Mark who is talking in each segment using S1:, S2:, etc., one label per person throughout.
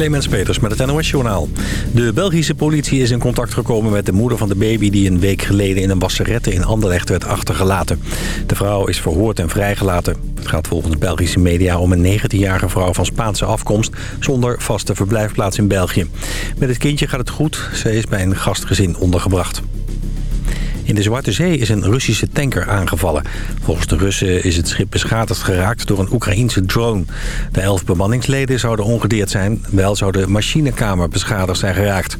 S1: Clemens Peters met het NOS-journaal. De Belgische politie is in contact gekomen met de moeder van de baby... die een week geleden in een wasserette in Anderlecht werd achtergelaten. De vrouw is verhoord en vrijgelaten. Het gaat volgens Belgische media om een 19-jarige vrouw van Spaanse afkomst... zonder vaste verblijfplaats in België. Met het kindje gaat het goed. Ze is bij een gastgezin ondergebracht. In de Zwarte Zee is een Russische tanker aangevallen. Volgens de Russen is het schip beschadigd geraakt door een Oekraïense drone. De elf bemanningsleden zouden ongedeerd zijn. Wel zou de machinekamer beschadigd zijn geraakt.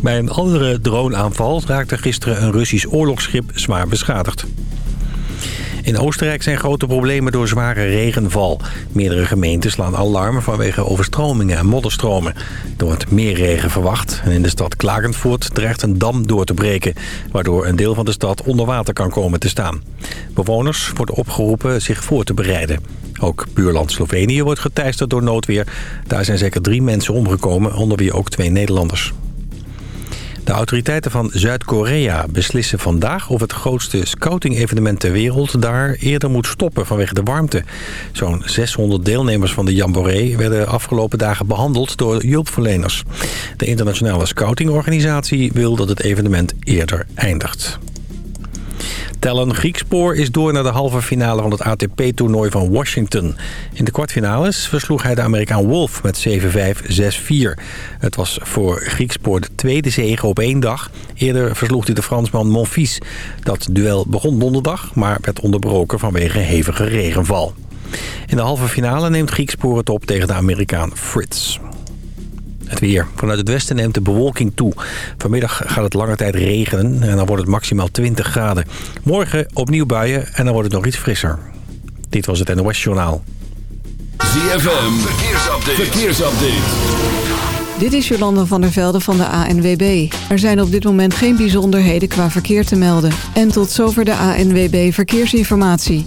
S1: Bij een andere droneaanval raakte gisteren een Russisch oorlogsschip zwaar beschadigd. In Oostenrijk zijn grote problemen door zware regenval. Meerdere gemeenten slaan alarmen vanwege overstromingen en modderstromen. Er wordt meer regen verwacht en in de stad Klagenvoort dreigt een dam door te breken... waardoor een deel van de stad onder water kan komen te staan. Bewoners worden opgeroepen zich voor te bereiden. Ook buurland Slovenië wordt geteisterd door noodweer. Daar zijn zeker drie mensen omgekomen, onder wie ook twee Nederlanders. De autoriteiten van Zuid-Korea beslissen vandaag of het grootste scouting-evenement ter wereld daar eerder moet stoppen vanwege de warmte. Zo'n 600 deelnemers van de Jamboree werden afgelopen dagen behandeld door hulpverleners. De internationale scoutingorganisatie wil dat het evenement eerder eindigt. Tellen Griekspoor is door naar de halve finale van het ATP-toernooi van Washington. In de kwartfinales versloeg hij de Amerikaan Wolf met 7-5, 6-4. Het was voor Griekspoor de tweede zege op één dag. Eerder versloeg hij de Fransman Monfils. Dat duel begon donderdag, maar werd onderbroken vanwege hevige regenval. In de halve finale neemt Griekspoor het op tegen de Amerikaan Fritz. Het weer. Vanuit het westen neemt de bewolking toe. Vanmiddag gaat het lange tijd regenen en dan wordt het maximaal 20 graden. Morgen opnieuw buien en dan wordt het nog iets frisser. Dit was het NOS Journaal.
S2: ZFM, verkeersupdate. verkeersupdate.
S3: Dit is Jolanda van der Velde van de ANWB. Er zijn op dit moment geen bijzonderheden qua verkeer te melden. En tot zover de ANWB Verkeersinformatie.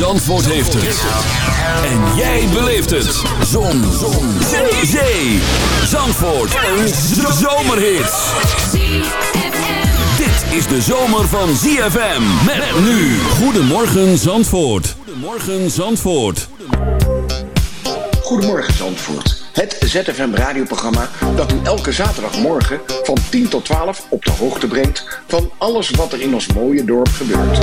S2: Zandvoort heeft het. En jij beleeft het. Zon. Zon. Zee. Zandvoort. Een zomerhit. Dit is de zomer van ZFM. Met nu. Goedemorgen Zandvoort. Goedemorgen Zandvoort.
S4: Goedemorgen Zandvoort. Het ZFM radioprogramma dat u elke zaterdagmorgen van 10 tot 12 op de hoogte brengt van alles wat er in ons mooie dorp gebeurt.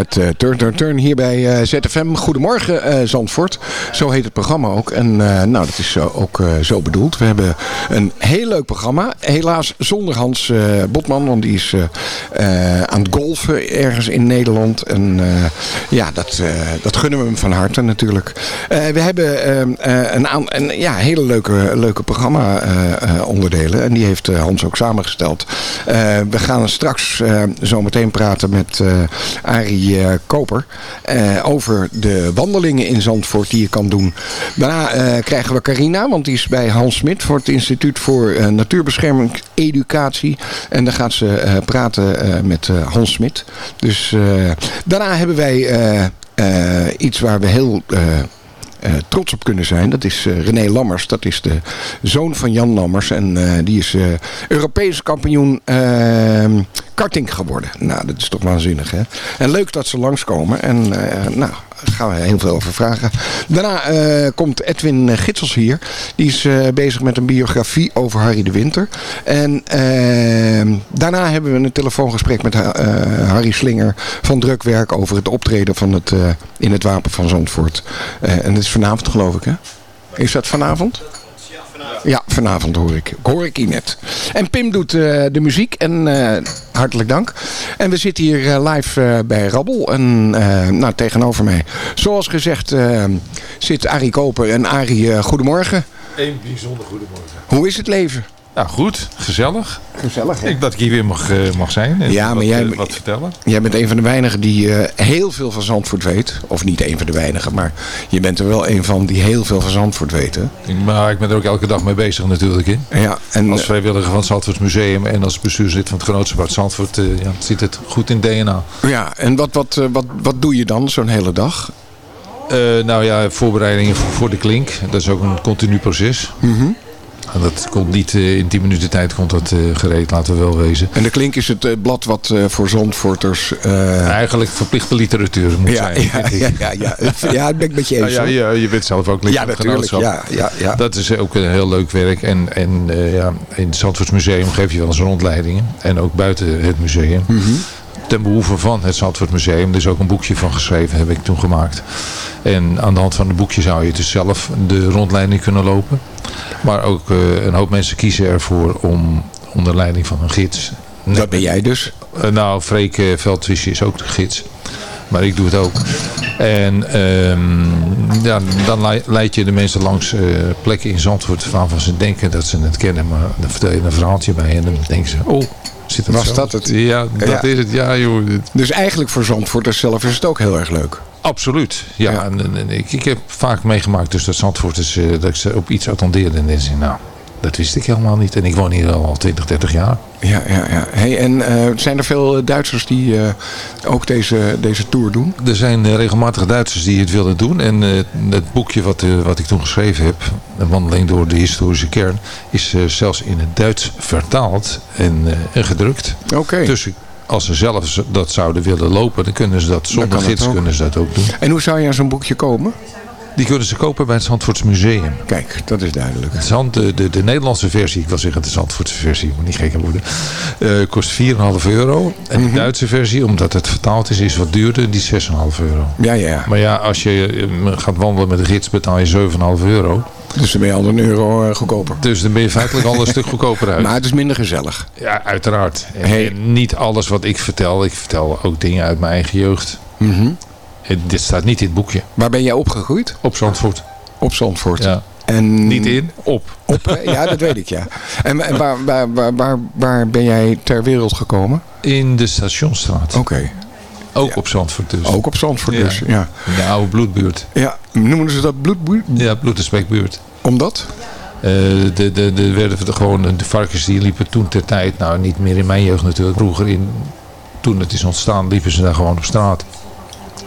S5: Met eh, Turn Turn Turn hier bij eh, ZFM. Goedemorgen eh, Zandvoort. Zo heet het programma ook. En nou, dat is ook zo bedoeld. We hebben een heel leuk programma. Helaas zonder Hans Botman. Want die is aan het golfen ergens in Nederland. En ja, dat, dat gunnen we hem van harte natuurlijk. We hebben een, een ja, hele leuke, leuke programma onderdelen. En die heeft Hans ook samengesteld. We gaan straks zo meteen praten met eh Eh, Koper. eh, over de wandelingen in Zandvoort die je kan doen. Daarna eh, krijgen we Carina. Want die is bij Hans Smit voor het Instituut voor Natuurbescherming Educatie. En dan gaat ze praten met Hans Smit. Dus daarna hebben wij iets waar we heel... eh, trots op kunnen zijn. Dat is eh, René Lammers. Dat is de zoon van Jan Lammers. En eh, die is Europees kampioen eh, karting geworden. Nou, dat is toch waanzinnig, hè? En leuk dat ze langskomen. En nou, gaan we heel veel over vragen. Daarna eh, komt Edwin Gitsels hier. Die is eh, bezig met een biografie over Harry de Winter. En eh, daarna hebben we een telefoongesprek met Harry Slinger van Drukwerk over het optreden van het, in het Wapen van Zandvoort. En dat is vanavond geloof ik hè? Is dat vanavond? Ja, vanavond hoor ik. Hoor ik hier net. En Pim doet eh, de muziek en eh, hartelijk dank. En we zitten hier eh, live eh, bij Rabbel. En eh, nou, tegenover mij, zoals gezegd, zit Arie Koper. En Arie, eh, goedemorgen.
S6: Een bijzonder goedemorgen.
S5: Hoe is het leven?
S6: Nou goed, gezellig.
S5: Gezellig,
S6: Ik dat ik hier weer mag, eh, mag zijn en
S5: Ja, maar
S6: wat,
S5: jij-
S6: eh, wat vertellen.
S5: Jij bent een van de weinigen die eh, heel veel van Zandvoort weet. Of niet een van de weinigen, maar je bent er wel een van die heel veel van Zandvoort weten.
S6: Maar ik ben er ook elke dag mee bezig natuurlijk. Hè.
S5: Ja, en
S6: Als vrijwilliger van het Zandvoort Museum en als bestuurslid van het Genootschap Zandvoort eh, ja, zit het goed in DNA.
S5: ja, en wat, wat, wat, wat doe je dan zo'n hele dag?
S6: Nou ja, voorbereidingen voor, voor de klink. Dat is ook een continu proces.
S5: Mhm.
S6: En dat komt niet eh, in 10 minuten tijd komt dat eh, gereed, laten we wel wezen.
S5: En de Klink is het eh, blad wat voor Zandvoorters...
S6: Eigenlijk verplichte literatuur moet
S5: ja,
S6: zijn.
S5: ja, ja, ja, ja. ja, dat ben ik met je eens.
S6: ja, je bent zelf ook lid
S5: Ja, natuurlijk. Ja, ja, ja.
S6: Dat is ook een heel leuk werk. En, en ja, in het Zandvoorts Museum geef je wel eens rondleidingen. En ook buiten het museum.
S5: Mhm.
S6: Ten behoeve van het Zandvoort Museum. Er is ook een boekje van geschreven, heb ik toen gemaakt. En aan de hand van het boekje zou je dus zelf de rondleiding kunnen lopen. Maar ook eh, een hoop mensen kiezen ervoor om onder leiding van een gids.
S5: Dat ben jij dus.
S6: Eh, nou, Freek uh, is ook de gids. Maar ik doe het ook. En ehm, ja, dan lei- leid je de mensen langs eh, plekken in Zandvoort waarvan ze denken dat ze het kennen. Maar dan vertel je een verhaaltje bij en dan denken ze, oh, zit
S5: Was
S6: zo?
S5: dat het?
S6: Ja, dat
S5: Ja.
S6: is het. Ja, joh.
S5: Dus eigenlijk voor Zandvoorters zelf is het ook heel erg leuk.
S6: Absoluut. Ja,
S5: Ja.
S6: En, en- en ik, ik heb vaak meegemaakt dus dat Zandvoort is, eh, dat ik ze op iets attendeerde. En dan zei ik, nou, dat wist ik helemaal niet. En ik woon hier al 20, 30 jaar.
S5: Ja, ja, ja. Hey, en eh, zijn er veel eh, Duitsers die eh, ook deze, deze tour doen?
S6: Er zijn regelmatig Duitsers die het willen doen. En het boekje wat, wat ik toen geschreven heb, Een wandeling door de historische kern, is zelfs in het Duits vertaald en, en gedrukt.
S5: Oké.
S6: Dus als ze zelf dat zouden willen lopen, dan kunnen ze dat zonder gids kunnen ze dat ook doen.
S5: En hoe zou je aan zo'n boekje komen?
S6: Die kunnen ze kopen bij het Zandvoorts Museum.
S5: Kijk, dat is duidelijk.
S6: Het Zand, de, de, de Nederlandse versie, ik wil zeggen de Zandvoortse versie, moet niet gek worden, eh, kost 4,5 euro. En de Duitse versie, omdat het vertaald is, is wat duurder, die is 6,5 euro.
S5: Ja, ja, ja.
S6: Maar ja, als je eh, gaat wandelen met de gids betaal je 7,5 euro.
S5: Dus dan ben je al een euro eh, goedkoper.
S6: Dus dan ben je feitelijk al een stuk goedkoper uit.
S5: Maar het is minder gezellig.
S6: Ja, uiteraard. En,
S5: Hey.
S6: niet alles wat ik vertel, ik vertel ook dingen uit mijn eigen jeugd.
S5: Mhm.
S6: En dit staat niet in het boekje.
S5: Waar ben jij opgegroeid?
S6: Op Zandvoort.
S5: Op Zandvoort.
S6: Ja.
S5: En
S6: Niet in, op.
S5: Op, ja, dat weet ik, ja. En, en waar, waar, waar, waar, waar ben jij ter wereld gekomen?
S6: In de Stationstraat.
S5: Oké.
S6: Ook op Zandvoort dus.
S5: Ook op Zandvoort
S6: Ja.
S5: dus, ja.
S6: In de oude bloedbuurt.
S5: Ja, noemen ze dat bloedbuurt?
S6: Ja, bloed- en spekbuurt.
S5: Omdat?
S6: Eh, de, de, de werden er gewoon, de varkens die liepen toen ter tijd, nou niet meer in mijn jeugd natuurlijk, vroeger in, toen het is ontstaan, liepen ze daar gewoon op straat.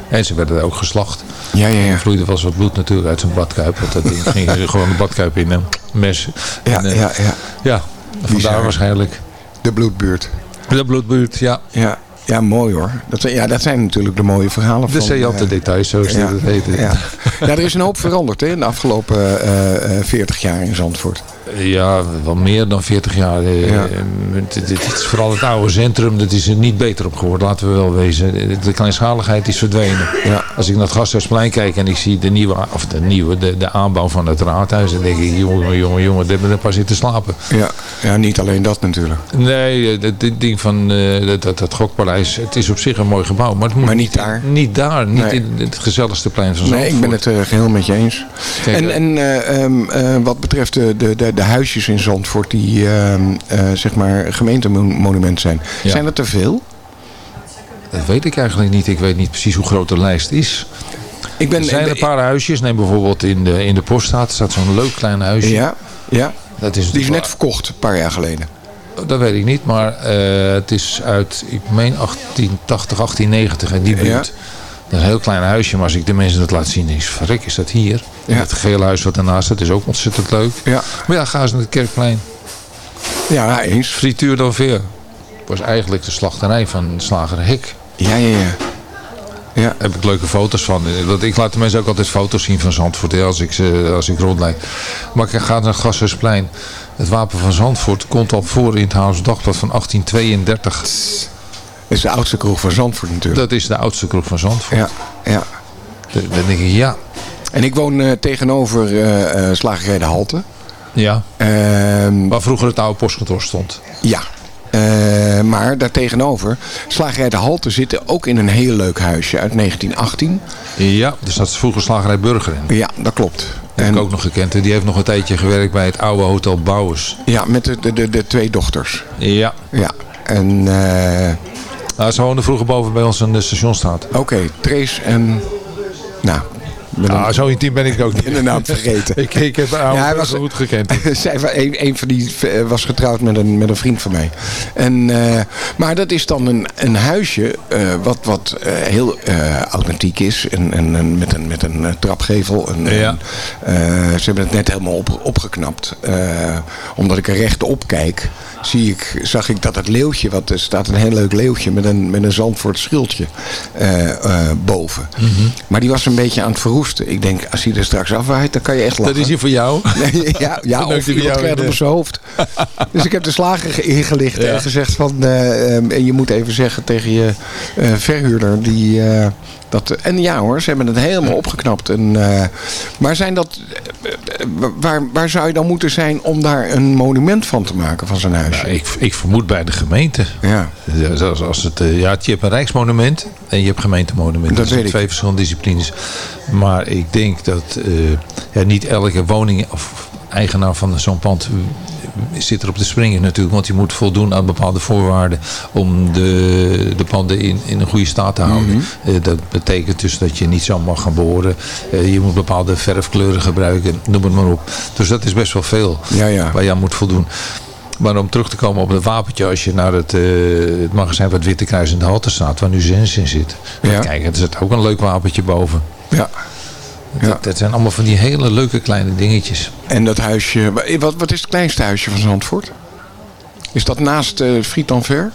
S6: En ze werden ook geslacht.
S5: Ja, ja, ja.
S6: Er vloeide was wat bloed natuurlijk uit zijn badkuip. Want dat ding ging gewoon de badkuip in een mes.
S5: Ja,
S6: En, eh,
S5: ja, ja.
S6: ja, vandaar
S5: Bizar.
S6: waarschijnlijk.
S5: De bloedbuurt.
S6: De bloedbuurt, ja.
S5: Ja, ja mooi hoor. Dat, zijn- ja, dat zijn natuurlijk de mooie verhalen
S6: De
S5: van...
S6: saillante
S5: eh,
S6: details, zo is
S5: ja,
S6: het heten.
S5: ja. ja, er is een hoop veranderd hè, in de afgelopen eh, eh, 40 jaar in Zandvoort.
S6: Ja, wel meer dan 40 jaar. eh,
S5: Ja.
S6: eh, Dit, dit is vooral het oude centrum, dat is er niet beter op geworden, laten we wel wezen. De kleinschaligheid is verdwenen.
S5: Ja.
S6: Als ik naar het Gasthuisplein kijk en ik zie de nieuwe, of de nieuwe, de, de aanbouw van het raadhuis, dan denk ik, jongen, jongen, jongen, daar hebben we een paar zitten slapen.
S5: Ja, ja, niet alleen dat natuurlijk.
S6: Nee, eh, dit ding van eh, dat, dat, dat gokpaleis, het is op zich een mooi gebouw, maar het moet
S5: Maar niet daar.
S6: Niet daar, niet
S5: Nee.
S6: in het gezelligste plein van
S5: Nee,
S6: Zandvoort.
S5: ik ben het eh, geheel met je eens.
S6: Kijk,
S5: en
S6: eh,
S5: en eh, ehm, eh, wat betreft de, de, de, de huisjes in Zandvoort die ehm, eh, zeg maar gemeentemonument zijn.
S6: Ja.
S5: Zijn er te veel?
S6: Dat weet ik eigenlijk niet. Ik weet niet precies hoe groot de lijst is.
S5: Ik ben,
S6: Er zijn een paar huisjes. Neem bijvoorbeeld in de, in de poststraat staat zo'n leuk klein huisje.
S5: Ja, ja,
S6: Dat is,
S5: die is net verkocht een paar jaar geleden.
S6: Dat weet ik niet, maar eh, het is uit, ik meen 1880, 1890 in die buurt.
S5: Ja.
S6: Een heel klein huisje, maar als ik de mensen dat laat zien, denk ik, verrek, is dat hier?
S5: Ja.
S6: Het gele huis wat ernaast staat is ook ontzettend leuk.
S5: Ja,
S6: Maar ja, ga eens naar het Kerkplein.
S5: ja eens.
S6: Frituur dan veer. was eigenlijk de slachterij van slager Hek.
S5: Ja, ja, ja. Ja,
S6: Daar heb ik leuke foto's van. Want ik laat de mensen ook altijd foto's zien van Zandvoort als ik, ze, als ik rondleid. Maar ik ga naar het Gashuisplein. Het wapen van Zandvoort komt al voor in het Haams Dagblad van 1832.
S5: Dat is de oudste kroeg van Zandvoort natuurlijk.
S6: Dat is de oudste kroeg van Zandvoort.
S5: Ja, ja.
S6: Dan denk ik, ja,
S5: En ik woon eh, tegenover eh Slagerij de Halte.
S6: ja.
S5: Ehm,
S6: Waar vroeger het oude postkantoor stond.
S5: ja. Maar daartegenover, Slagerij de Halte zitten ook in een heel leuk huisje uit 1918.
S6: Ja, er zat vroeger slagerij Burger in.
S5: Ja, dat klopt.
S6: Die heb ik ook nog gekend. Die heeft nog een tijdje gewerkt bij het oude Hotel Bouwers.
S5: Ja, met de, de, de, de twee dochters.
S6: Ja.
S5: Ja. En
S6: Nou, ze woonden vroeger boven bij ons in de stationstraat.
S5: oké, Trace en... Nou,
S6: Nou, zo intiem ben ik ook niet.
S5: inderdaad vergeten.
S6: Ik, ik heb de oude
S5: Ja, was-
S6: goed gekend.
S5: Zij een, een van die eh, was getrouwd met een, met een vriend van mij. En, eh, maar dat is dan een, een huisje eh, wat, wat heel authentiek is. En, en, en met een, met een trapgevel. En,
S6: Ja.
S5: en, ze hebben het net helemaal op, opgeknapt. Omdat ik er rechtop kijk, zie ik, zag ik dat het leeuwtje, wat er staat een heel leuk leeuwtje met een, met een Zandvoort schildje eh, eh, boven.
S6: Mhm.
S5: Maar die was een beetje aan het verroesten. Ik denk, als hij er straks afwaait, dan kan je echt lachen.
S6: Dat is hier voor jou.
S5: Nee, ja, ja of iemand
S6: jou
S5: krijgt op zijn hoofd. Dus ik heb de slager ge- ingelicht
S6: Ja.
S5: en gezegd van... eh, ehm, en je moet even zeggen tegen je verhuurder die... dat, en ja hoor, ze hebben het helemaal opgeknapt. En, eh, maar zijn dat, eh, eh, waar, waar zou je dan moeten zijn om daar een monument van te maken van zijn huisje?
S6: Nou, ik, ik vermoed bij de gemeente.
S5: Ja,
S6: als het, ja, je hebt een rijksmonument en je hebt gemeentemonument.
S5: Dat
S6: Dat zijn twee verschillende disciplines. Maar ik denk dat ja, niet elke woning of eigenaar van zo'n pand zit er op te springen natuurlijk. Want je moet voldoen aan bepaalde voorwaarden om de, de panden in, in een goede staat te houden. Eh, dat betekent dus dat je niet zo mag gaan boren. Eh, je moet bepaalde verfkleuren gebruiken, noem het maar op. Dus dat is best wel veel
S5: ja, ja.
S6: waar je aan moet voldoen. Maar om terug te komen op het wapentje, als je naar het, eh, het magazijn wat Witte Kruis in de Halte staat, waar nu Zens in zit.
S5: Ja.
S6: Kijk, er zit ook een leuk wapentje boven.
S5: ja. Ja.
S6: Dat, dat zijn allemaal van die hele leuke kleine dingetjes.
S5: En dat huisje, wat, wat is het kleinste huisje van Zandvoort? Is dat naast eh Friet Ver?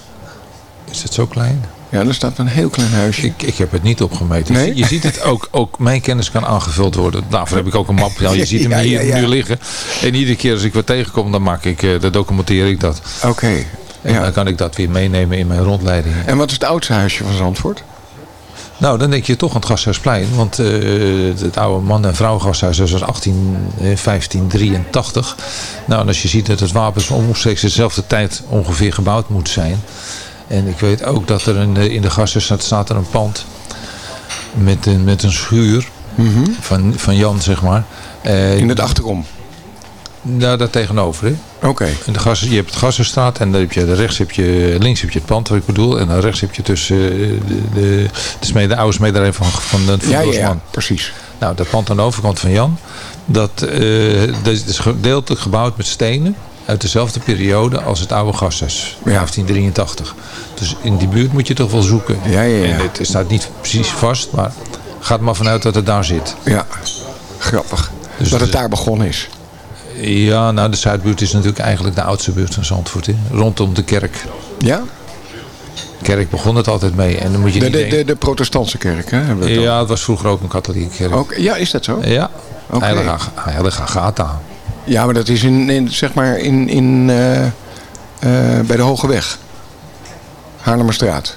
S6: Is het zo klein?
S5: Ja, er staat een heel klein huisje.
S6: Ik, ik heb het niet opgemeten.
S5: Nee?
S6: Je ziet het ook, ook, mijn kennis kan aangevuld worden. Daarvoor heb ik ook een map. Ja, je ziet hem
S5: Ja,
S6: hier
S5: ja,
S6: nu liggen. En iedere keer als ik wat tegenkom, dan maak ik, eh, dan documenteer ik dat.
S5: Oké.
S6: En dan kan ik dat weer meenemen in mijn rondleidingen.
S5: En wat is het oudste huisje van Zandvoort?
S6: Nou, dan denk je toch aan het Gasthuisplein. Want eh, het oude man- en vrouwengasthuis dat was 18, eh, 1583. Nou, en als je ziet dat het wapens omstreeks dezelfde tijd ongeveer gebouwd moet zijn. En ik weet ook dat er een, eh, in de gasthuis staat, er een pand met een, met een schuur van, van Jan, zeg maar. Eh,
S5: In het achterom.
S6: Nou, daar tegenover, hè.
S5: Oké.
S6: De gas, je hebt het Gassenstraat en dan heb je, rechts heb je, links heb je het pand wat ik bedoel. En dan rechts heb je tussen eh, de, de, de, smede, oude smederij van, van de van
S5: Ja, ja, ja, precies.
S6: Nou, dat pand aan de overkant van Jan, dat, eh, dat is gedeeltelijk gebouwd met stenen uit dezelfde periode als het oude gashuis, 1583. Dus in die buurt moet je toch wel zoeken.
S5: Ja, ja, ja.
S6: En het staat niet precies vast, maar gaat maar vanuit dat het daar zit.
S5: Ja, grappig.
S6: Dus
S5: dat het- daar begonnen is.
S6: Ja, nou de Zuidbuurt is natuurlijk eigenlijk de oudste buurt van Zandvoort. Hè? Rondom de kerk.
S5: Ja?
S6: kerk begon het altijd mee. En dan moet je
S5: De, de, de, de protestantse kerk, hè? hebben we het
S6: ja, het was vroeger ook een katholieke kerk.
S5: Ook, ja, is dat zo?
S6: Ja,
S5: Oké.
S6: heilige, heilige Agatha.
S5: Ja, maar dat is in, in zeg maar in, in, eh, eh, bij de Hoge Weg. Haarlemmerstraat.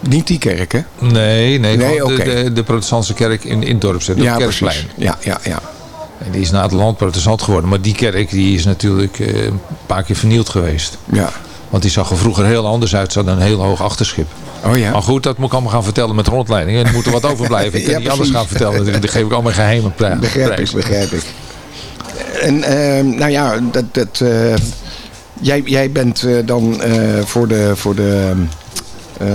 S5: Niet die kerk, hè?
S6: Nee, nee,
S5: Nee,
S6: de, de, de protestantse kerk in, in het dorp zit. op
S5: Ja,
S6: Kerkplein.
S5: precies. Ja, ja, ja.
S6: En die is na het land protestant geworden. Maar die kerk die is natuurlijk eh, een paar keer vernield geweest.
S5: Ja.
S6: Want die zag er vroeger heel anders uit. Ze hadden een heel hoog achterschip.
S5: Oh ja.
S6: Maar goed, dat moet ik allemaal gaan vertellen met rondleiding. En er moet er wat overblijven. Ik kan
S5: Ja,
S6: niet alles gaan vertellen. Die geef ik allemaal geheimen pri-
S5: Begrijp ik,
S6: prijs.
S5: begrijp ik. En ehm, nou ja, dat, dat, eh, jij, jij bent eh, dan voor de, voor de, eh,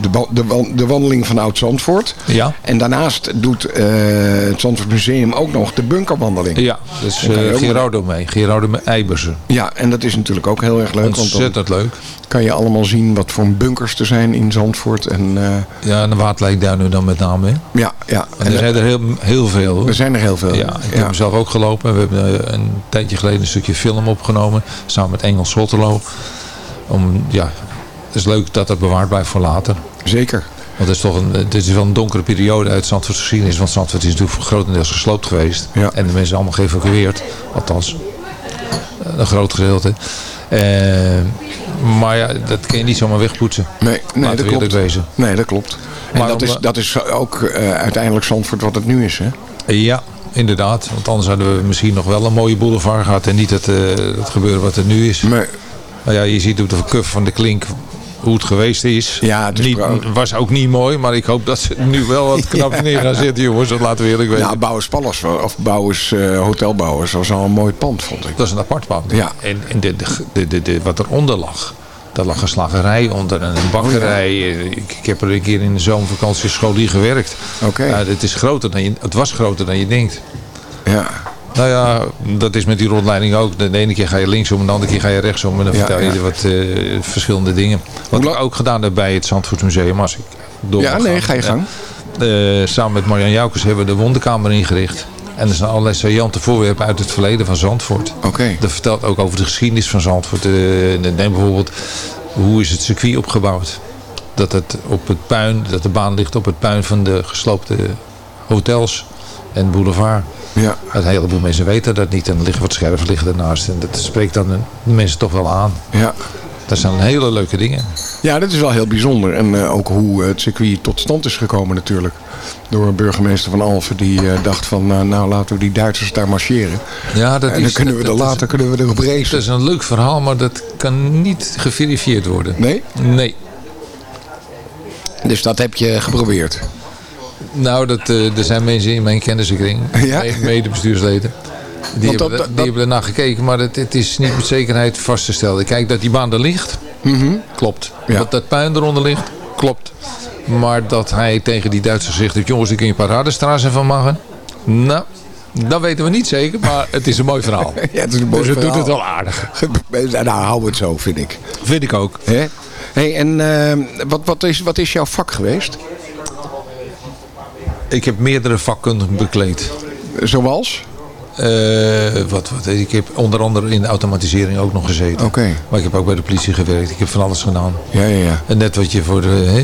S5: de, de, de wandeling van Oud-Zandvoort.
S6: Ja.
S5: En daarnaast doet eh, het Zandvoort Museum ook nog de bunkerwandeling.
S6: Ja, dus
S5: ook-
S6: Gerardo mee. Gerardo Eibersen.
S5: Ja, en dat is natuurlijk ook heel erg leuk.
S6: Ontzettend leuk.
S5: kan je allemaal zien wat voor bunkers er zijn in Zandvoort. En, eh,
S6: Ja, en de Waardlijk daar nu dan met name. Hè?
S5: ja, ja.
S6: En er zijn er heel, heel veel. Hoor.
S5: er zijn er heel veel.
S6: Ja, ik heb hem zelf ook gelopen. We hebben een tijdje geleden een stukje film opgenomen. Samen met Engels Sotterlo. Om, ja, is leuk dat dat bewaard blijft voor later.
S5: Zeker.
S6: Want het is toch een, het is wel een donkere periode uit Zandvoort's geschiedenis. Want Zandvoort is natuurlijk grotendeels gesloopt geweest.
S5: Ja.
S6: En de mensen allemaal geëvacueerd. Althans, eh, een groot gedeelte. Eh, maar ja, dat kun je niet zomaar wegpoetsen.
S5: Nee, nee dat klopt.
S6: wezen.
S5: Nee, dat klopt. En
S6: Maar
S5: dat
S6: om-
S5: is, dat is ook eh, uiteindelijk Zandvoort wat het nu is, hè?
S6: Ja, inderdaad. Want anders hadden we misschien nog wel een mooie boulevard gehad. En niet het, eh, het gebeuren wat er nu is.
S5: Maar
S6: Nou ja, je ziet op de kuf van de klink hoe het geweest is.
S5: Ja, het is
S6: niet,
S5: pro-
S6: was ook niet mooi, maar ik hoop dat ze nu wel wat knap neer gaan zitten, jongens. Dat laten we eerlijk weten.
S5: ja, Bouwers Palace, of Bouwers eh Hotelbouwers, was al een mooi pand, vond ik.
S6: Dat is een apart pand.
S5: Ja.
S6: En, en de, de, de, de, wat eronder lag. Daar lag een slagerij onder en een bakkerij. ik, ik heb er een keer in de zomervakantie scholier gewerkt.
S5: Oké.
S6: Het, is groter dan je, het was groter dan je denkt.
S5: Ja,
S6: Nou ja, dat is met die rondleiding ook. De ene keer ga je linksom en de andere keer ga je rechtsom. En dan vertel je
S5: ja.
S6: wat eh, verschillende dingen. Wat ik ook gedaan heb bij het Zandvoortsmuseum. Als ik door
S5: ja nee, ga je gang.
S6: Eh, samen met Marjan Joukers hebben we de wonderkamer ingericht. En er zijn allerlei saillante voorwerpen uit het verleden van Zandvoort.
S5: Oké.
S6: Dat vertelt ook over de geschiedenis van Zandvoort. Eh, neem bijvoorbeeld, hoe is het circuit opgebouwd? Dat het op het puin, dat de baan ligt op het puin van de gesloopte hotels en boulevard.
S5: Ja.
S6: Een heleboel mensen weten dat niet. En er liggen wat scherven liggen ernaast. En dat spreekt dan de mensen toch wel aan.
S5: Ja.
S6: Dat zijn hele leuke dingen.
S5: ja, dat is wel heel bijzonder. En eh, ook hoe het circuit tot stand is gekomen natuurlijk. Door een burgemeester van Alphen die eh, dacht van... nou, nou, laten we die Duitsers daar marcheren.
S6: Ja, dat
S5: en dan
S6: is,
S5: kunnen we
S6: dat-
S5: er later kunnen we erop
S6: Is,
S5: racen.
S6: dat is een leuk verhaal, maar dat kan niet geverifieerd worden.
S5: Nee?
S6: Nee.
S5: Dus dat heb je geprobeerd.
S6: Nou, dat, eh, er zijn mensen in mijn kennissenkring,
S5: Ja?
S6: me- medebestuursleden. Die,
S5: Want
S6: hebben,
S5: dat-
S6: die
S5: dat-
S6: hebben ernaar gekeken, maar het, het is niet met zekerheid vast te stellen. Kijk, dat die baan er ligt, klopt.
S5: Ja.
S6: Dat dat puin eronder ligt, klopt. Maar dat hij tegen die Duitsers zegt, dat, jongens, daar kun je een paar radenstraßen van maken. Nou, dat weten we niet zeker, maar het is een mooi verhaal.
S5: Ja, het is een mooi
S6: dus het doet het wel aardig.
S5: Nou, hou het zo, vind ik.
S6: Vind ik ook.
S5: Hè? Hey, en eh, wat, wat, is, wat is jouw vak geweest?
S6: Ik heb meerdere vakkundigen bekleed.
S5: Zoals?
S6: Eh, wat, wat, ik heb onder andere in de automatisering ook nog gezeten.
S7: Oké.
S6: Maar ik heb ook bij de politie gewerkt. Ik heb van alles gedaan.
S7: Ja, ja, ja.
S6: En net wat je voor de... hè,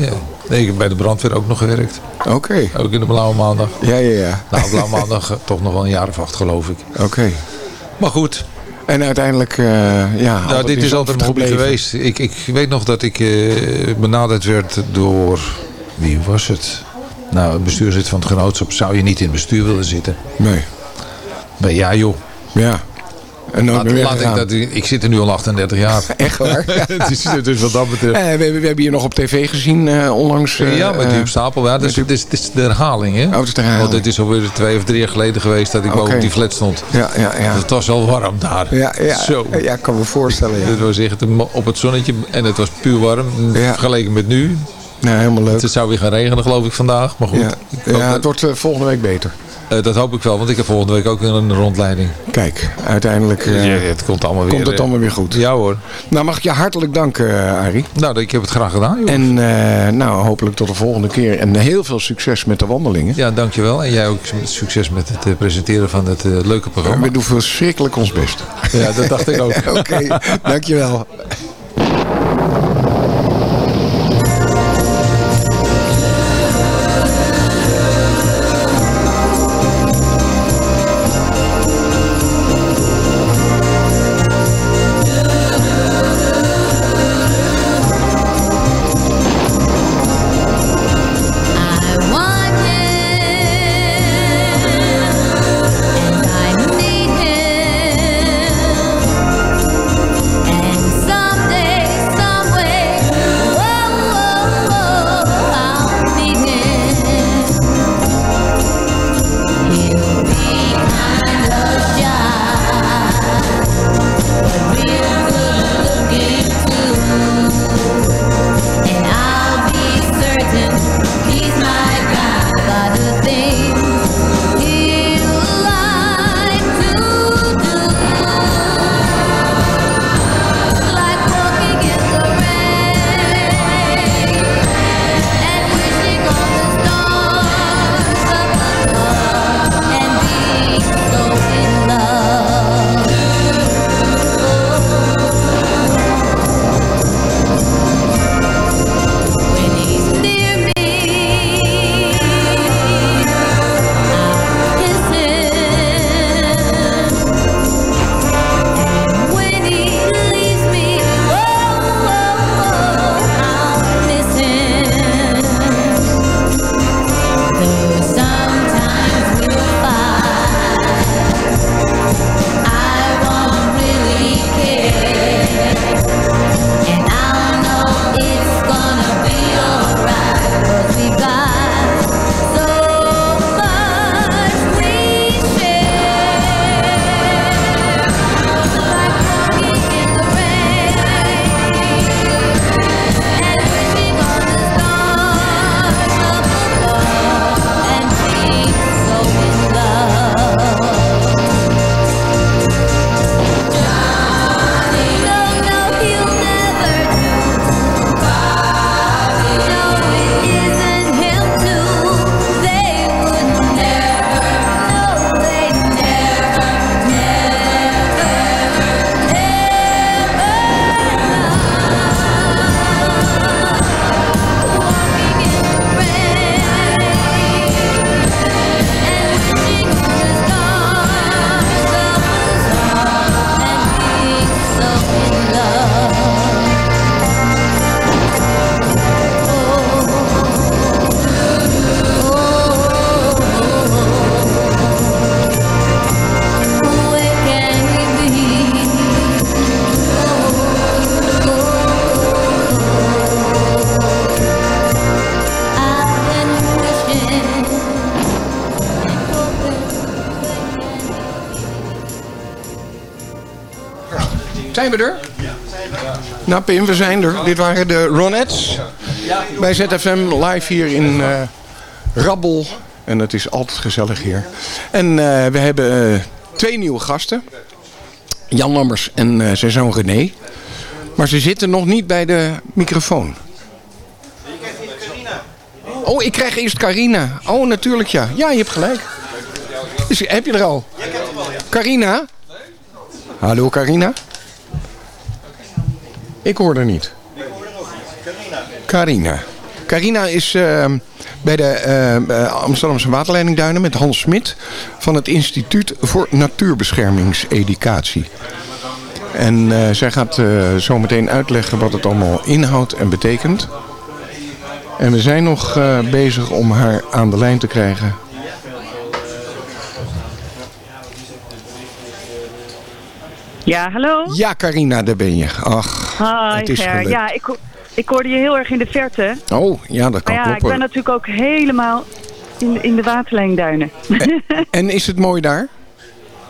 S6: nee, ik heb bij de brandweer ook nog gewerkt.
S7: Oké.
S6: Ook in de blauwe maandag.
S7: Ja, ja, ja.
S6: Nou, blauwe maandag eh, toch nog wel een jaar of acht geloof ik.
S7: Oké.
S6: Maar goed,
S7: En uiteindelijk, eh, ja...
S6: nou, dit is altijd een hobby geweest. Ik, ik weet nog dat ik eh, benaderd werd door... Wie was het? Nou, een bestuurslid van het genootschap. Zou je niet in het bestuur willen zitten?
S7: Nee.
S6: Maar ja joh,
S7: Ja. En
S6: laat, ik, dat, ik zit er nu al 38 jaar.
S7: Echt waar?
S6: dus, dus wat dat betreft...
S7: Eh, we, hebben- we hebben je nog op tv gezien eh, onlangs. eh,
S6: ja, met die
S7: eh,
S6: op stapel. Ja, dat is, is, is de herhaling, hè?
S7: Oh, het is de herhaling.
S6: Want het is alweer twee of drie jaar geleden geweest dat ik boven die flat stond.
S7: Ja, ja, ja.
S6: Het was al warm daar.
S7: Ja, ja,
S6: Zo.
S7: ja, ik kan me voorstellen. Ja.
S6: Het was echt op het zonnetje en het was puur warm. Vergeleken met nu.
S7: Helemaal leuk.
S6: Het zou weer gaan regenen geloof ik vandaag. Maar goed,
S7: Ja, het wordt eh, volgende week beter.
S6: eh, dat hoop ik wel. Want ik heb volgende week ook een rondleiding.
S7: Kijk, uiteindelijk eh,
S6: Ja, het komt allemaal weer.
S7: komt het allemaal weer goed.
S6: Ja hoor.
S7: Nou, mag ik je hartelijk danken, Arie.
S6: Nou, ik heb het graag gedaan. Joh.
S7: En nou, hopelijk tot de volgende keer. En heel veel succes met de wandelingen.
S6: Ja, dankjewel. En jij ook succes met het presenteren van het leuke programma.
S7: We doen verschrikkelijk ons best.
S6: Ja, dat dacht ik ook.
S7: Oké, dankjewel. Zijn we er? Nou Pim, we zijn er. Dit waren de Ronettes. Bij ZFM live hier in eh, Rabbel. En het is altijd gezellig hier. En eh, we hebben eh, twee nieuwe gasten. Jan Lammers en zijn zoon René. Maar ze zitten nog niet bij de microfoon. Oh, ik krijg eerst Carina. Oh, natuurlijk ja. Ja, je hebt gelijk. Heb je er al?
S5: Carina? Hallo Carina? Ik hoor er niet. Carina. Carina is eh, bij de eh, eh, Amsterdamse waterleidingduinen met Hans Smit van het Instituut voor Natuurbeschermingseducatie. En zij gaat zo meteen uitleggen wat het allemaal inhoudt en betekent. En we zijn nog bezig om haar aan de lijn te krijgen.
S8: Ja, hallo.
S5: Ja, Carina, daar ben je. Ach,
S8: Hi,
S5: het is
S8: Ger. Ja, ik, ik hoorde je heel erg in de verte.
S5: Oh, ja, dat kan
S8: Maar ja, ik ben natuurlijk ook helemaal in, in de waterlijnduinen.
S5: En is het mooi daar?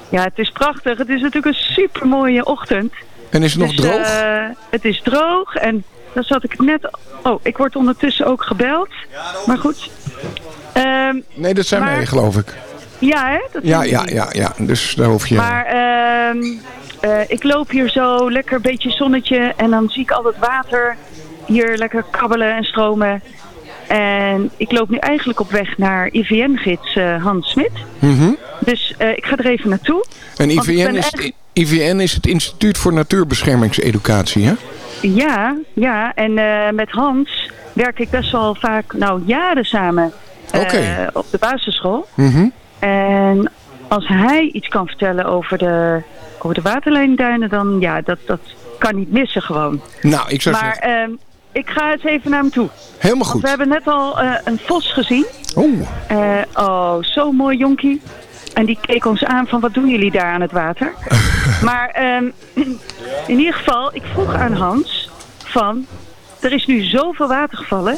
S8: ja, het is prachtig. Het is natuurlijk een super mooie ochtend.
S5: En is het nog
S8: Dus,
S5: droog?
S8: eh, het is droog en dan zat ik net... Oh, ik word ondertussen ook gebeld. Maar goed. Ehm,
S5: nee, dat zijn
S8: maar-
S5: wij, geloof ik.
S8: ja, hè? Dat
S5: Ja, ja, ja, ja. Dus daar hoef je...
S8: Maar ehm, eh, ik loop hier zo lekker een beetje zonnetje en dan zie ik al het water hier lekker kabbelen en stromen. En ik loop nu eigenlijk op weg naar IVN-gids eh, Hans Smit.
S5: Mhm.
S8: Dus eh, ik ga er even naartoe.
S5: En IVN is, IVN is het Instituut voor Natuurbeschermingseducatie, hè?
S8: Ja, ja. En met Hans werk ik best wel vaak, nou jaren samen op de basisschool.
S5: Mhm.
S8: En als hij iets kan vertellen over de, over de waterlijnduinen, dan ja, dat, dat kan niet missen gewoon.
S5: Nou, ik zou
S8: maar
S5: zeggen,
S8: ehm, ik ga eens even naar hem toe.
S5: helemaal
S8: Want we
S5: goed.
S8: hebben net al eh, een vos gezien.
S5: Oh,
S8: oh, zo mooi jonkie. En die keek ons aan van wat doen jullie daar aan het water? maar ehm, in ieder geval, ik vroeg aan Hans van... Er is nu zoveel water gevallen.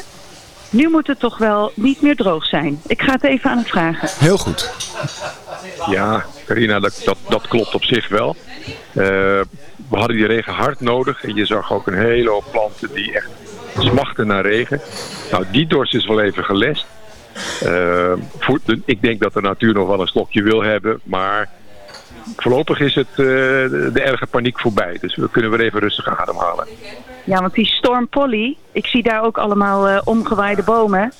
S8: Nu moet het toch wel niet meer droog zijn. Ik ga het even aan hem vragen.
S5: heel goed.
S9: Ja, Carina, dat, dat, dat klopt op zich wel. Eh, we hadden die regen hard nodig. En je zag ook een hele hoop planten die echt smachten naar regen. Nou, die dorst is wel even gelest. Eh, voor de- ik denk dat de natuur nog wel een slokje wil hebben. Maar voorlopig is het eh, de, de erge paniek voorbij. Dus we kunnen weer even rustig ademhalen.
S8: Ja, want die storm Polly, ik zie daar ook allemaal eh, omgewaaide bomen.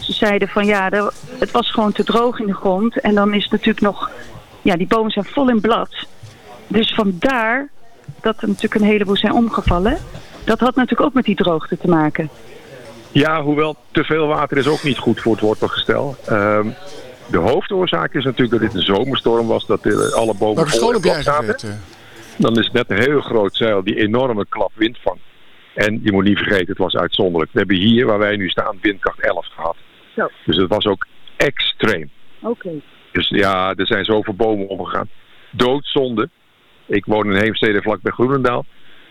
S8: Ze zeiden van ja, er- het was gewoon te droog in de grond. En dan is het natuurlijk nog, ja, die bomen zijn vol in blad. Dus vandaar dat er natuurlijk een heleboel zijn omgevallen. Dat had natuurlijk ook met die droogte te maken.
S9: Ja, hoewel te veel water is ook niet goed voor het wortelgestel. Ehm de hoofdoorzaak is natuurlijk dat dit een zomerstorm was. Dat eh, alle bomen vol in blad zaten.
S5: gezeten?
S9: Dan is het net een heel groot zeil die enorme klap wind vangt. En je moet niet vergeten, het was uitzonderlijk. We hebben hier, waar wij nu staan, windkracht 11 gehad.
S8: Zo.
S9: Dus het was ook extreem.
S8: Oké.
S9: Dus ja, er zijn zoveel bomen omgegaan. Doodzonde. Ik woon in Heemstede vlak bij Groenendaal.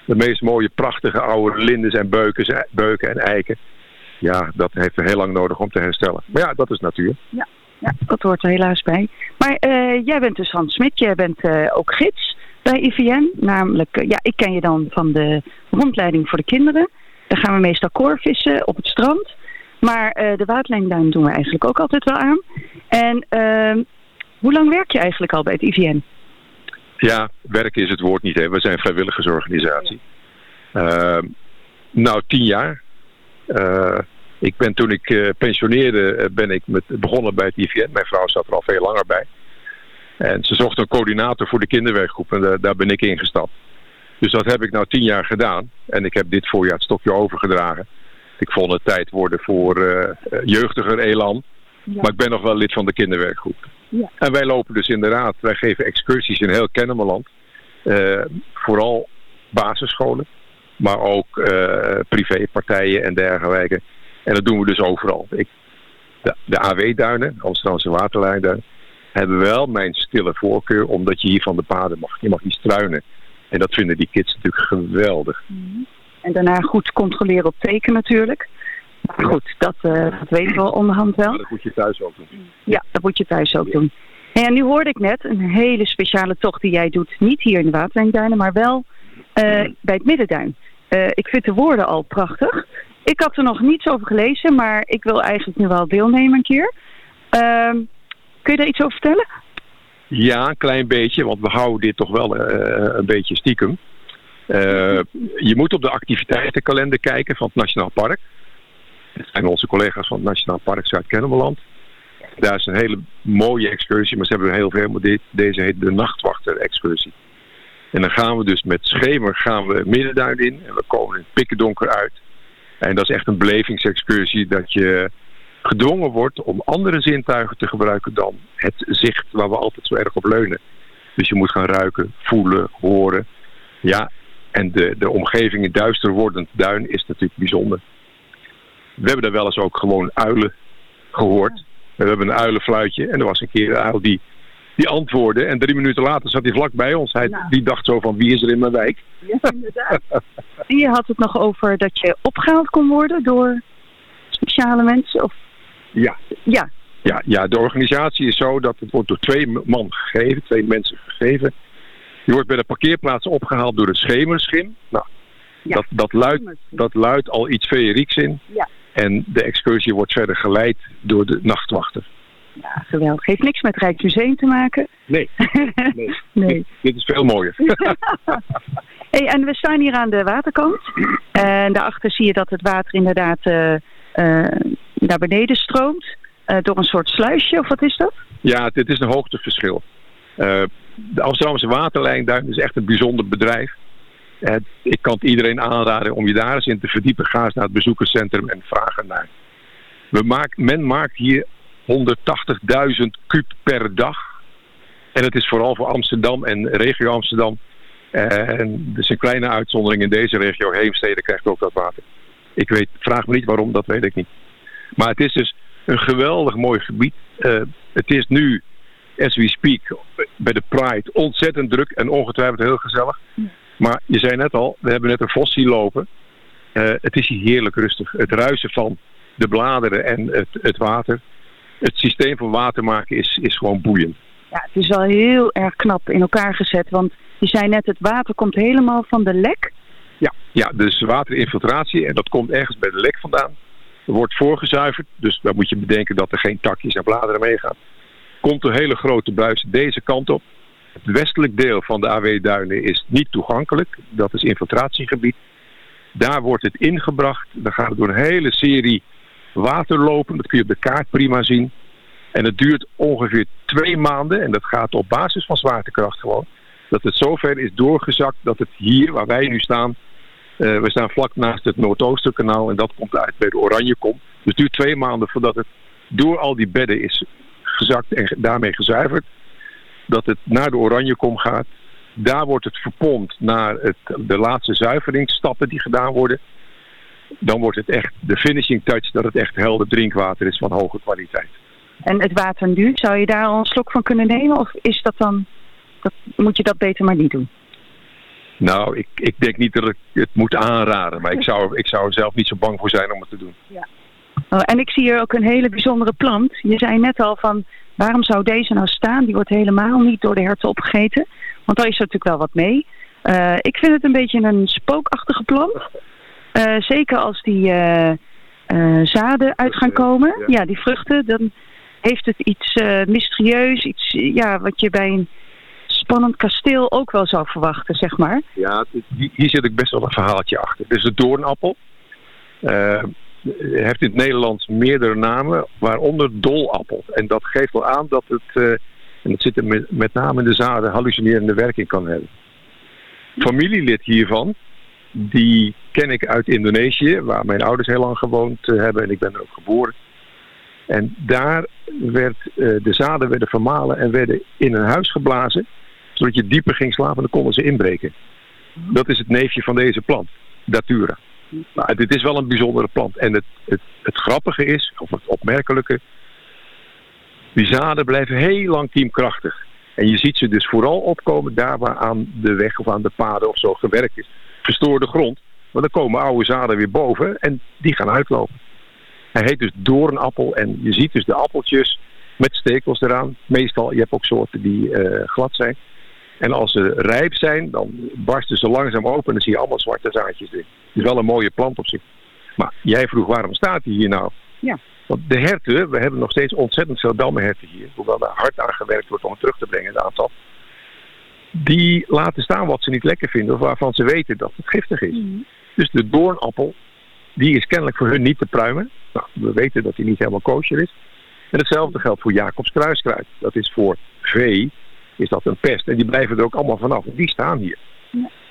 S9: De meest mooie, prachtige oude lindens en beuken, beuken en eiken. Ja, dat heeft heel lang nodig om te herstellen. Maar ja, dat is natuur.
S8: Ja, dat hoort er helaas bij. Maar eh, jij bent dus Hans Smit, jij bent eh, ook gids bij IVN. Namelijk, eh, ja, ik ken je dan van de rondleiding voor de kinderen. Daar gaan we meestal koorvissen op het strand. Maar eh, de waterlijnduin doen we eigenlijk ook altijd wel aan. En ehm, hoe lang werk je eigenlijk al bij het IVN?
S9: Ja, werken is het woord niet. Hè. We zijn een vrijwilligersorganisatie. Ehm, nou, tien jaar. Eh, ik ben toen ik pensioneerde, ben ik met, begonnen bij het IVN. Mijn vrouw zat er al veel langer bij. En ze zocht een coördinator voor de kinderwerkgroep en daar, daar ben ik ingestapt. Dus dat heb ik nou tien jaar gedaan. En ik heb dit voorjaar het stokje overgedragen. Ik vond het tijd worden voor eh, jeugdiger elan. Maar ik ben nog wel lid van de kinderwerkgroep.
S8: Ja.
S9: En wij lopen dus inderdaad, wij geven excursies in heel Kennemerland. Eh, vooral basisscholen, maar ook privépartijen en dergelijke. En dat doen we dus overal. Ik, de, de AW-duinen, Amsterdamse waterlijnduinen, hebben wel mijn stille voorkeur, omdat je hier van de paden mag. Je mag hier struinen. En dat vinden die kids natuurlijk geweldig.
S8: En daarna goed controleren op teken natuurlijk. Maar goed, dat, eh, dat weten we al onderhand wel.
S9: Maar dat moet je thuis ook doen.
S8: Ja, dat moet je thuis ook doen. En nu hoorde ik net een hele speciale tocht die jij doet. Niet hier in de Waterlijnduinen, maar wel eh, bij het Middenduin. Eh, ik vind de woorden al prachtig. Ik had er nog niets over gelezen, maar ik wil eigenlijk nu wel deelnemen een keer. Ehm, kun je daar iets over vertellen?
S9: Ja, een klein beetje, want we houden dit toch wel eh, een beetje stiekem. Eh, je moet op de activiteitenkalender kijken van het Nationaal Park. Zijn onze collega's van het Nationaal Park Zuid-Kennemerland. Daar is een hele mooie excursie, maar ze hebben heel veel. Maar dit, deze heet de Nachtwachter-excursie. En dan gaan we dus met schemer gaan we Middenduin in. En we komen in het uit. En dat is echt een belevingsexcursie dat je gedwongen wordt om andere zintuigen te gebruiken dan het zicht waar we altijd zo erg op leunen. Dus je moet gaan ruiken, voelen, horen. Ja, en de, de omgeving in duister wordend duin is natuurlijk bijzonder. We hebben daar wel eens ook gewoon uilen gehoord. We hebben een uilenfluitje en er was een keer een uil die, die antwoordde. En drie minuten later zat hij vlak bij ons. Hij,
S8: Nou.
S9: Die dacht zo van wie is er in mijn wijk?
S8: Ja, inderdaad. En je had het nog over dat je opgehaald kon worden door speciale mensen? Of,
S9: Ja,
S8: ja,
S9: Ja, ja, de organisatie is zo dat het wordt door twee man gegeven, twee mensen gegeven. Je wordt bij de parkeerplaats opgehaald door een schemerschim. Nou,
S8: Ja,
S9: dat, dat, luidt, dat luidt al iets feerieks in.
S8: Ja.
S9: En de excursie wordt verder geleid door de nachtwachter.
S8: ja, geweldig. Heeft niks met Rijksmuseum te maken?
S9: Nee, nee.
S8: nee.
S9: Dit is veel mooier.
S8: Hey, en we staan hier aan de waterkant. En daarachter zie je dat het water inderdaad eh, naar beneden stroomt. eh, door een soort sluisje, of wat is dat?
S9: Ja, dit is een hoogteverschil. Eh, de Amsterdamse Waterlijnduin is echt een bijzonder bedrijf. Eh, ik kan het iedereen aanraden om je daar eens in te verdiepen. Ga eens naar het bezoekerscentrum en vraag ernaar. We maak, men maakt hier 180.000 kub per dag. En het is vooral voor Amsterdam en regio Amsterdam. Eh, en is een kleine uitzondering in deze regio. Heemstede krijgt ook dat water. Ik weet, vraag me niet waarom, dat weet ik niet. Maar het is dus een geweldig mooi gebied. Eh, het is nu, as we speak, bij de Pride ontzettend druk en ongetwijfeld heel gezellig. Maar je zei net al, we hebben net een vos zien lopen. Eh, het is hier heerlijk rustig. Het ruisen van de bladeren en het, het water. Het systeem van water maken is, is gewoon boeiend.
S8: Ja, het is wel heel erg knap in elkaar gezet. Want je zei net, het water komt helemaal van de lek.
S9: Ja, ja, dus waterinfiltratie en dat komt ergens bij de lek vandaan. Wordt voorgezuiverd, dus dan moet je bedenken dat er geen takjes en bladeren meegaan. Komt een hele grote buis deze kant op. Het westelijk deel van de AW-duinen is niet toegankelijk. Dat is infiltratiegebied. Daar wordt het ingebracht. Dan gaat het door een hele serie waterlopen. Dat kun je op de kaart prima zien. En het duurt ongeveer twee maanden. En dat gaat op basis van zwaartekracht gewoon. Dat het zover is doorgezakt dat het hier, waar wij nu staan... eh, we staan vlak naast het Noordoosterkanaal en dat komt uit bij de Oranjekom. Dus het duurt twee maanden voordat het door al die bedden is gezakt en daarmee gezuiverd. Dat het naar de Oranjekom gaat. Daar wordt het verpompt naar het, de laatste zuiveringsstappen die gedaan worden. Dan wordt het echt de finishing touch dat het echt helder drinkwater is van hoge kwaliteit.
S8: En het water nu, zou je daar al een slok van kunnen nemen? Of is dat dan, moet je dat beter maar niet doen?
S9: Nou, ik, ik denk niet dat ik het moet aanraden, maar ik zou, ik zou er zelf niet zo bang voor zijn om het te doen.
S8: Oh, en ik zie hier ook een hele bijzondere plant. Je zei net al van, waarom zou deze nou staan? Die wordt helemaal niet door de herten opgegeten. Want daar is er natuurlijk wel wat mee. Eh, ik vind het een beetje een spookachtige plant. Eh, zeker als die eh, zaden uit gaan komen. Ja, die vruchten. Dan heeft het iets mysterieus. Iets ja, wat je bij een spannend kasteel ook wel zou verwachten, zeg maar.
S9: Ja, hier zit ik best wel een verhaaltje achter. Is de doornappel. Eh heeft in het Nederlands meerdere namen, waaronder dolappel. En dat geeft wel aan dat het, eh, en het zit met, met name in de zaden, hallucinerende werking kan hebben. Familielid hiervan, die ken ik uit Indonesië, waar mijn ouders heel lang gewoond eh, hebben en ik ben er ook geboren. En daar werd, de zaden werden vermalen en werden in een huis geblazen, zodat je dieper ging slapen en dan konden ze inbreken. Dat is het neefje van deze plant, Datura. Maar dit is wel een bijzondere plant. En het, het, het grappige is, of het opmerkelijke, die zaden blijven heel lang kiemkrachtig. En je ziet ze dus vooral opkomen daar waar aan de weg of aan de paden of zo gewerkt is. Verstoorde grond. Maar dan komen oude zaden weer boven en die gaan uitlopen. Hij heet dus doornappel en je ziet dus de appeltjes met stekels eraan. Meestal, je hebt ook soorten die eh, glad zijn. En als ze rijp zijn, dan barsten ze langzaam open en dan zie je allemaal zwarte zaadjes erin. Het is wel een mooie plant op zich. Maar jij vroeg waarom staat hij hier nou?
S8: Ja.
S9: Want de herten, we hebben nog steeds ontzettend veel dammenherten hier. Hoewel daar hard aan gewerkt wordt om het terug te brengen, het aantal. Die laten staan wat ze niet lekker vinden of waarvan ze weten dat het giftig is. Dus de doornappel, die is kennelijk voor hun niet te pruimen. Nou, we weten dat die niet helemaal kosher is. En hetzelfde geldt voor Jacobs kruiskruid. Dat is voor vee, is dat een pest. En die blijven er ook allemaal vanaf. Die staan hier.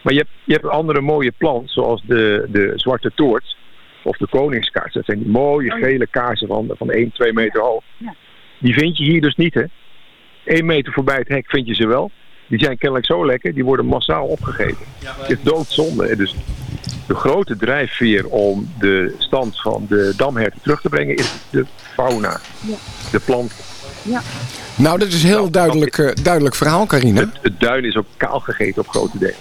S9: Maar je hebt, je hebt een andere mooie plant, zoals de, de zwarte toort of de koningskaars. Dat zijn die mooie gele kaarsen van, van 1, 2 meter hoog. Die vind je hier dus niet, hè? 1 meter voorbij het hek vind je ze wel. Die zijn kennelijk zo lekker, die worden massaal opgegeten. Het is doodzonde. hè. Dus de grote drijfveer om de stand van de damherten terug te brengen is de fauna, de plant.
S8: Ja.
S5: Nou, dat is een heel duidelijk, eh, duidelijk verhaal, Carina.
S9: Het duin is ook kaal gegeten op grote delen.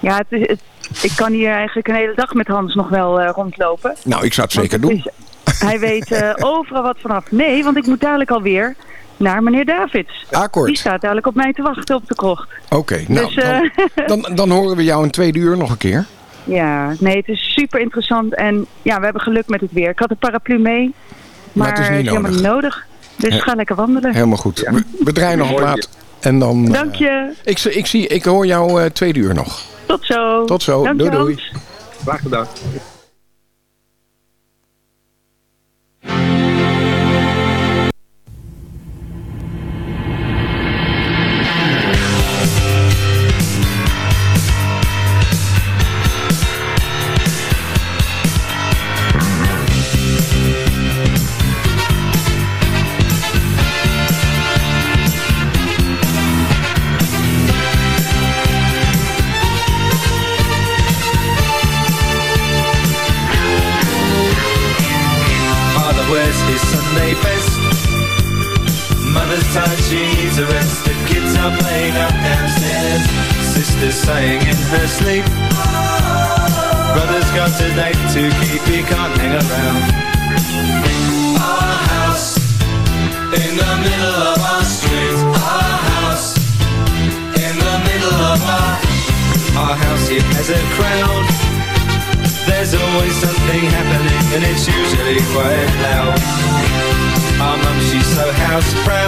S8: Ja, het is, het- ik kan hier eigenlijk een hele dag met Hans nog wel eh, rondlopen.
S5: Nou, ik zou het zeker doen.
S8: is- hij weet eh, overal wat vanaf. Nee, want ik moet dadelijk alweer naar meneer Davids.
S5: Akkoord.
S8: Die staat dadelijk op mij te wachten op de krocht.
S5: Oké, nou,
S8: dus, eh,
S5: dan, dan, dan horen we jou in tweede uur nog een keer.
S8: ja, nee, het is super interessant. En ja, we hebben geluk met het weer. Ik had een paraplu mee, maar,
S5: het is niet
S8: helemaal
S5: nodig.
S8: Dus
S5: He-
S8: ga lekker wandelen.
S5: Helemaal goed. We, we draaien nog een plaat. En dan... eh,
S8: Dank je.
S5: ik, ik, zie, ik hoor jou eh, tweede uur nog.
S8: Tot zo.
S5: Tot zo.
S8: Dank
S5: doei
S8: je,
S5: doei.
S9: Graag gedaan.
S4: A rest. The kids are playing up downstairs. Sister's sighing in her sleep. Brother's got a date to keep, he can't hang around. Our house in the middle of our street. Our house in the middle of our our house. It has a crowd. There's always something happening and it's usually quite loud Our mum, she's so house proud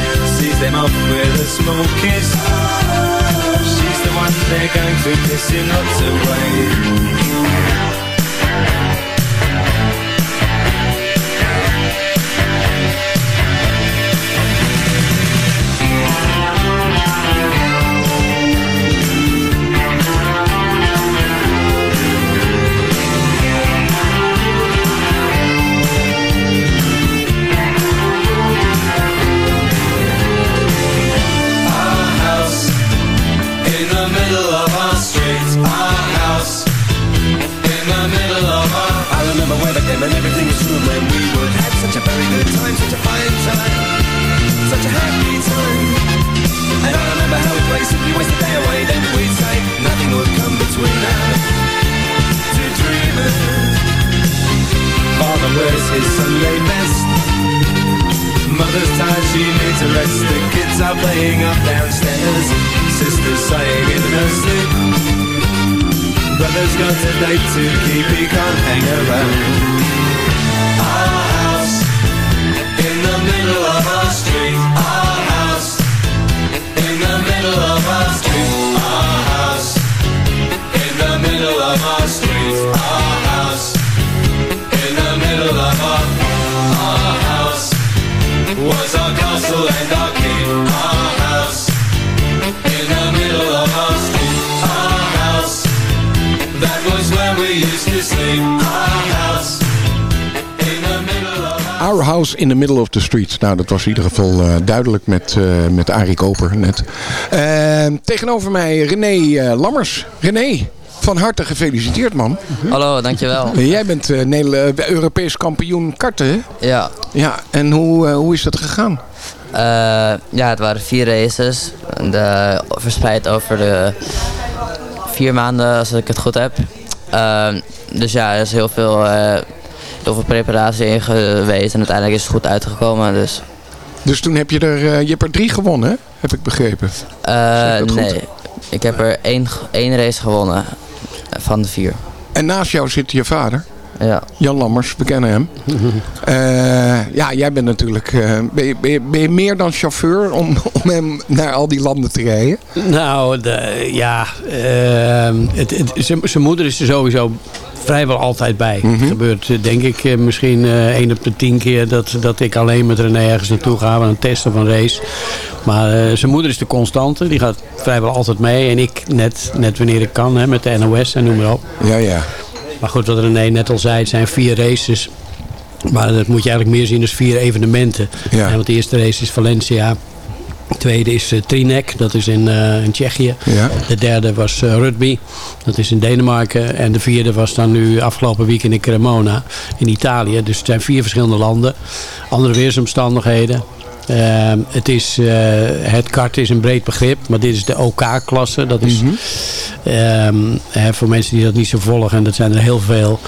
S4: Sees them off with a small kiss. She's the one they're going to miss in lots of ways came and everything was true when we would have such a very good time, such a fine time, such a happy time. And I remember how we played simply waste the day away. Then we'd say nothing would come between us. Two dreamers. Father wears his Sunday best. Mother's tired, she needs a rest. The kids are playing up downstairs. Sister's sighing in her sleep. Brother's got a date to keep, he can't hang around. Our house in the middle of our street. Our house in the middle of our street. Our house in the middle of our Our House in the Middle of the Street.
S5: Nou, dat was in ieder geval eh, duidelijk met, eh met Arie Koper net. Eh, tegenover mij René Lammers. René, van harte gefeliciteerd man.
S10: Hallo, dankjewel.
S5: Jij bent eh, Europees kampioen karten, hè?
S10: Ja.
S5: Ja, en hoe, hoe is dat gegaan?
S10: Ja, het waren vier races. De, verspreid over de vier maanden, als ik het goed heb. Dus ja, er is heel veel, eh, heel veel preparatie in geweest en uiteindelijk is het goed uitgekomen. Dus
S5: Dus toen heb je er, eh, je hebt er drie gewonnen, heb ik begrepen.
S10: Eh, nee, ik heb er één, één race gewonnen van de vier.
S5: En naast jou zit je vader.
S10: Ja.
S5: Jan Lammers, we kennen hem. Eh, ja, jij bent natuurlijk... eh, ben, je, ben, je, ben je meer dan chauffeur om, om hem naar al die landen te rijden?
S11: Nou, de, ja, ehm, het, het, zijn- zijn moeder is er sowieso vrijwel altijd bij. Het gebeurt eh, denk ik misschien eh één op de tien keer dat, dat ik alleen met René ergens naartoe ga aan een test of een race. Maar eh, zijn moeder is de constante, die gaat vrijwel altijd mee. En ik net, net wanneer ik kan hè, met de NOS en noem maar op.
S5: Ja, ja.
S11: Maar goed, wat René net al zei, het zijn vier races. Maar dat moet je eigenlijk meer zien als vier evenementen.
S5: Ja.
S11: Want de eerste race is Valencia. De tweede is eh, Trinek, dat is in, eh, in Tsjechië.
S5: Ja.
S11: De derde was eh, Rugby, dat is in Denemarken. En de vierde was dan nu afgelopen weekend in Cremona in Italië. Dus het zijn vier verschillende landen. Andere weersomstandigheden. Ehm, het, is, eh, het kart is een breed begrip, maar dit is de OK-klasse. dat is ehm, hè, voor mensen die dat niet zo volgen, en dat zijn er heel veel.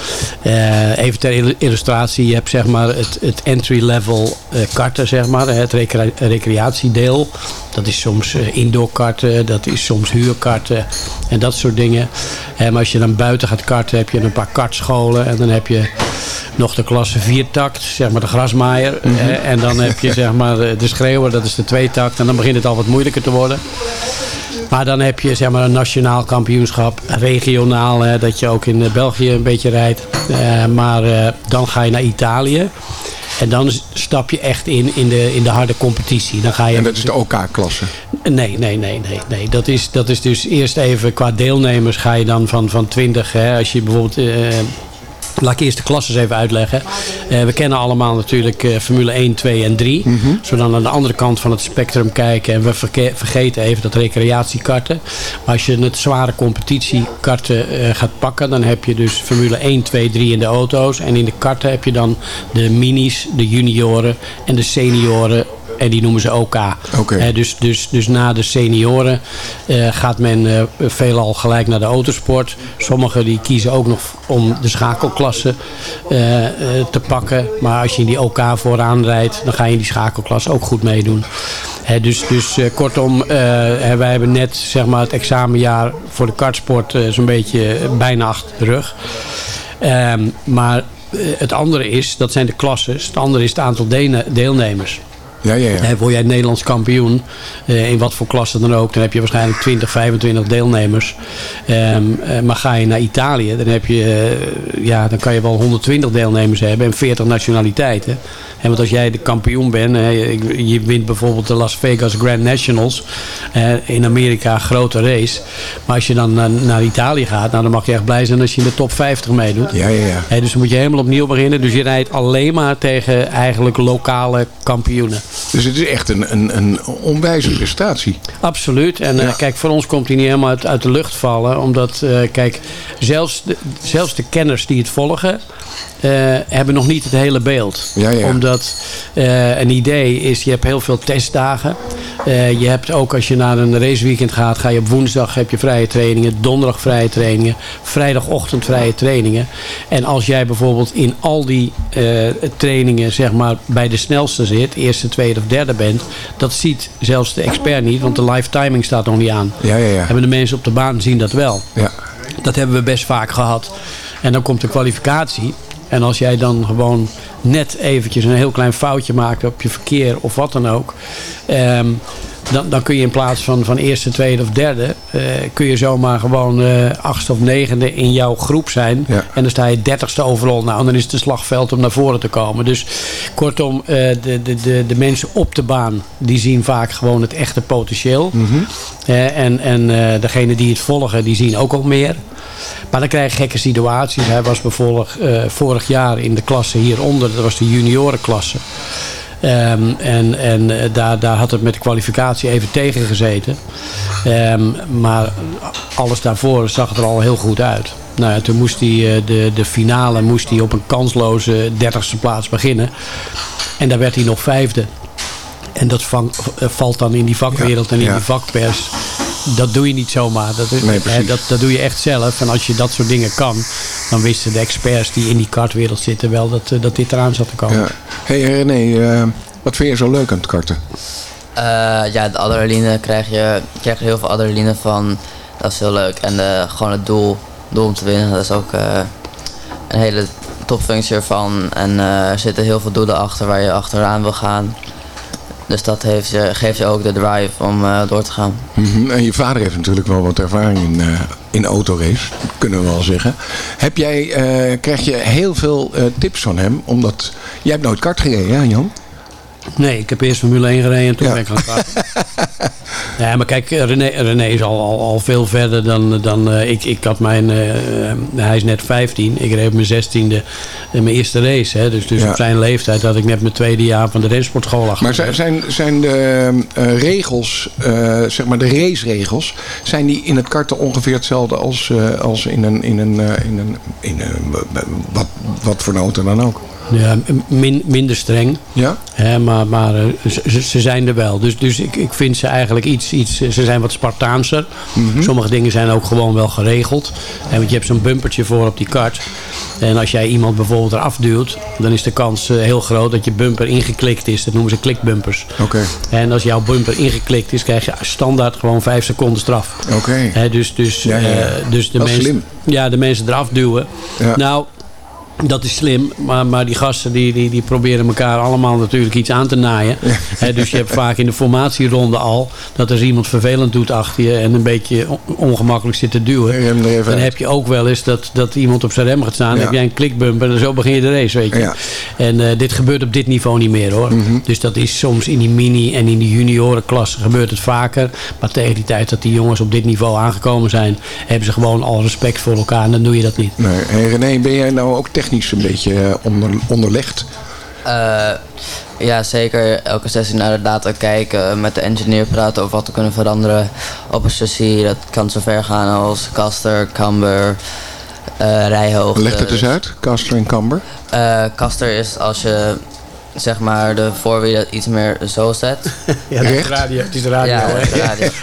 S11: Eh, even ter il- illustratie, je hebt zeg maar het, het entry-level eh, karten, zeg maar, het recre- recreatiedeel. Dat is soms eh, indoorkarten, dat is soms huurkarten en dat soort dingen. Maar als je dan buiten gaat karten, heb je een paar kartscholen en dan heb je nog de klasse viertakt, zeg maar de grasmaaier. Eh, en dan heb je zeg maar de schreeuwer, dat is de tweetakt. En dan begint het al wat moeilijker te worden. Maar dan heb je zeg maar een nationaal kampioenschap, regionaal, hè, dat je ook in eh, België een beetje rijdt. Eh, maar eh, dan ga je naar Italië. En dan stap je echt in, in, de, in de harde competitie. Dan ga je
S5: En dat is de OK-klasse.
S11: Nee, nee, nee, nee. nee. Dat, is, dat is dus eerst even qua deelnemers ga je dan van, van 20. Hè, als je bijvoorbeeld. eh, Laat ik eerst de klasses even uitleggen. Eh, we kennen allemaal natuurlijk eh, Formule 1, 2 en 3. Zo dan aan de andere kant van het spectrum kijken. En we vergeten even dat recreatiekarten. Maar als je het zware competitiekarten eh, gaat pakken. Dan heb je dus Formule 1, 2, 3 in de auto's. En in de karten heb je dan de minis, de junioren en de senioren. En die noemen ze OK. Dus, dus, dus na de senioren eh, gaat men eh, veelal gelijk naar de autosport. Sommigen die kiezen ook nog om de schakelklasse eh, te pakken. Maar als je in die OK vooraan rijdt, dan ga je in die schakelklasse ook goed meedoen. Dus dus kortom, wij hebben net zeg maar, het examenjaar voor de kartsport zo'n beetje bijna achter de rug. Ehm, maar het andere is, dat zijn de klasses. Het andere is het aantal deelnemers.
S5: Ja, ja, ja.
S11: Word jij Nederlands kampioen, eh, in wat voor klasse dan ook, dan heb je waarschijnlijk 20, 25 deelnemers. Ehm, eh, maar ga je naar Italië, dan, heb je, eh, ja, dan kan je wel 120 deelnemers hebben en 40 nationaliteiten. En want als jij de kampioen bent, je, je wint bijvoorbeeld de Las Vegas Grand Nationals in Amerika, grote race. Maar als je dan naar, naar Italië gaat, nou, dan mag je echt blij zijn als je in de top 50 meedoet.
S5: Ja, ja, ja.
S11: Dus dan moet je helemaal opnieuw beginnen. Dus je rijdt alleen maar tegen eigenlijk lokale kampioenen.
S5: Dus het is echt een, een, een onwijze prestatie.
S11: Absoluut. En eh, kijk, voor ons komt hij niet helemaal uit, uit de lucht vallen. Omdat, eh, kijk, zelfs de, zelfs de kenners die het volgen... eh, hebben nog niet het hele beeld.
S5: Ja, ja.
S11: Omdat een idee is, je hebt heel veel testdagen. Je hebt ook als je naar een raceweekend gaat, ga je op woensdag heb je vrije trainingen, donderdag vrije trainingen, vrijdagochtend vrije trainingen. En als jij bijvoorbeeld in al die trainingen zeg maar bij de snelste zit, eerste, tweede of derde bent, dat ziet zelfs de expert niet, want de live timing staat nog niet aan.
S5: Ja, ja, ja.
S11: Hebben de mensen op de baan zien dat wel.
S5: Ja.
S11: Dat hebben we best vaak gehad. En dan komt de kwalificatie. En als jij dan gewoon net eventjes een heel klein foutje maakt op je verkeer of wat dan ook. ehm, dan, dan kun je in plaats van, van eerste, tweede of derde... eh, kun je zomaar gewoon eh, achtste of negende in jouw groep zijn.
S5: Ja.
S11: En dan sta je dertigste overal. Nou, dan is het een slagveld om naar voren te komen. Dus kortom, eh, de, de, de, de mensen op de baan... die zien vaak gewoon het echte potentieel. Eh, en en degene die het volgen, die zien ook al meer. Maar dan krijg je gekke situaties. Hij was bijvoorbeeld vorig jaar in de klasse hieronder. Dat was de juniorenklasse. Ehm, en en eh, daar, daar had het met de kwalificatie even tegen gezeten. Ehm, maar alles daarvoor zag het er al heel goed uit. Nou ja, toen moest hij eh, de, de finale moest hij op een kansloze dertigste plaats beginnen. En daar werd hij nog vijfde. En dat vang- eh, valt dan in die vakwereld en in
S5: ja.
S11: die vakpers. Dat doe je niet zomaar. Dat, is-
S5: Nee, precies.
S11: hè, dat, dat doe je echt zelf. En als je dat soort dingen kan, dan wisten de experts die in die kartwereld zitten wel dat, eh, dat dit eraan zat te komen.
S5: Ja. hey René, eh, Wat vind je zo leuk aan het karten?
S10: Eh, ja, de adrenaline krijg je, je krijgt er heel veel adrenaline van. Dat is heel leuk. En eh, gewoon het doel, doel om te winnen, dat is ook eh, een hele topfunctie ervan. En eh, er zitten heel veel doelen achter waar je achteraan wil gaan. Dus dat heeft je, geeft je ook de drive om eh, door te gaan.
S5: Mhm, En je vader heeft natuurlijk wel wat ervaring in, eh, in autorace, kunnen we wel zeggen. Heb jij, eh, krijg je heel veel eh, tips van hem? Omdat jij hebt nooit kart gereden, hè Jan?
S11: Nee, ik heb eerst Formule 1 gereden en toen ben ik gaan karten. Ja, maar kijk, René, René is al, al, al veel verder dan, dan eh, ik. Ik had mijn, eh, eh, hij is net 15. Ik reed mijn 16e eh, mijn eerste race. Hè. Dus, dus
S5: Ja.
S11: op zijn leeftijd had ik net mijn tweede jaar van de rensportschool achter.
S5: Maar zijn, zijn, zijn de regels, zeg maar de raceregels, zijn die in het karten ongeveer hetzelfde als, als in een, in een, in een, in een wat, wat voor auto dan ook?
S11: Ja, min, minder streng.
S5: Ja?
S11: Hè, maar maar eh, ze, ze zijn er wel. Dus, dus ik, ik vind ze eigenlijk iets, iets... Ze zijn wat Spartaanser.
S5: Mhm.
S11: Sommige dingen zijn ook gewoon wel geregeld. En want je hebt zo'n bumpertje voor op die kart. En als jij iemand bijvoorbeeld eraf duwt... dan is de kans eh, heel groot dat je bumper ingeklikt is. Dat noemen ze klikbumpers.
S5: Oké.
S11: En als jouw bumper ingeklikt is... krijg je standaard gewoon 5 seconden straf.
S5: Oké.
S11: Hè, dus, dus,
S5: Ja, ja, ja.
S11: eh, dus de mensen,
S5: slim.
S11: Ja, de mensen eraf duwen. Nou, dat is slim, maar, maar die gasten die, die, die proberen elkaar allemaal natuurlijk iets aan te naaien. Dus je hebt vaak in de formatieronde al dat er iemand vervelend doet achter je en een beetje on- ongemakkelijk zit te duwen. Dan heb je ook wel eens dat, dat iemand op zijn rem gaat staan. Dan
S5: Ja.
S11: heb jij een klikbumper en zo begin je de race, weet je.
S5: Ja.
S11: En eh, dit gebeurt op dit niveau niet meer hoor.
S5: Mhm.
S11: Dus dat is soms in die mini en in die juniorenklasse gebeurt het vaker. Maar tegen die tijd dat die jongens op dit niveau aangekomen zijn, hebben ze gewoon al respect voor elkaar en dan doe je dat niet.
S5: Nee. Hey René, ben jij nou ook technisch een beetje eh, onder, onderlegd?
S10: Eh, ja, zeker. Elke sessie naar de data kijken, met de engineer praten over wat we kunnen veranderen op een chassis. Dat kan zover gaan als caster, camber, eh rijhoogte.
S5: Leg het eens uit, Caster en Camber.
S10: Eh, caster is als je zeg maar de voorwielen iets meer zo zet.
S11: Ja, het is radio. Het is radio.
S10: Ja, is radio.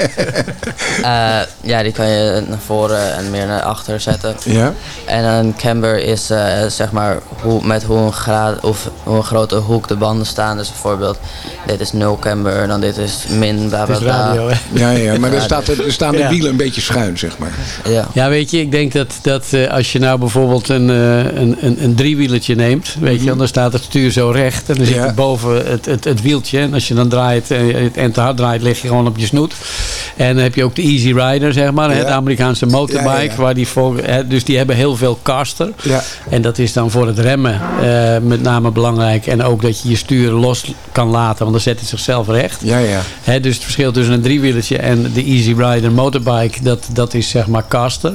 S10: Eh, ja, die kan je naar voren en meer naar achter zetten.
S5: Ja.
S10: En een camber is eh, zeg maar hoe, met hoe een, graad, of hoe een grote hoek de banden staan. Dus bijvoorbeeld, dit is 0 camber, dan dit is min, bla bla bla.
S11: radio, hè?
S5: Ja, ja, maar er,
S10: Radio.
S5: staat, er staan de
S11: Ja.
S5: wielen een beetje schuin, zeg maar.
S10: Ja.
S11: Ja, weet je, ik denk dat, dat eh, als je nou bijvoorbeeld een, eh, een, een, een driewielertje neemt, weet je, wel, dan staat het stuur zo recht en dan zit
S5: Ja.
S11: er boven het, het, het wieltje. En als je dan draait eh, en te hard draait, lig je gewoon op je snoet. En dan heb je ook de Easy Rider, zeg maar, de Amerikaanse motorbike, waar die vol, hè, dus die hebben heel veel caster.
S5: Ja.
S11: En dat is dan voor het remmen eh, met name belangrijk. En ook dat je je stuur los kan laten, want dan zet hij zichzelf recht.
S5: Ja, ja.
S11: Hè, dus het verschil tussen een driewielertje en de Easy Rider motorbike, dat, dat is zeg maar caster.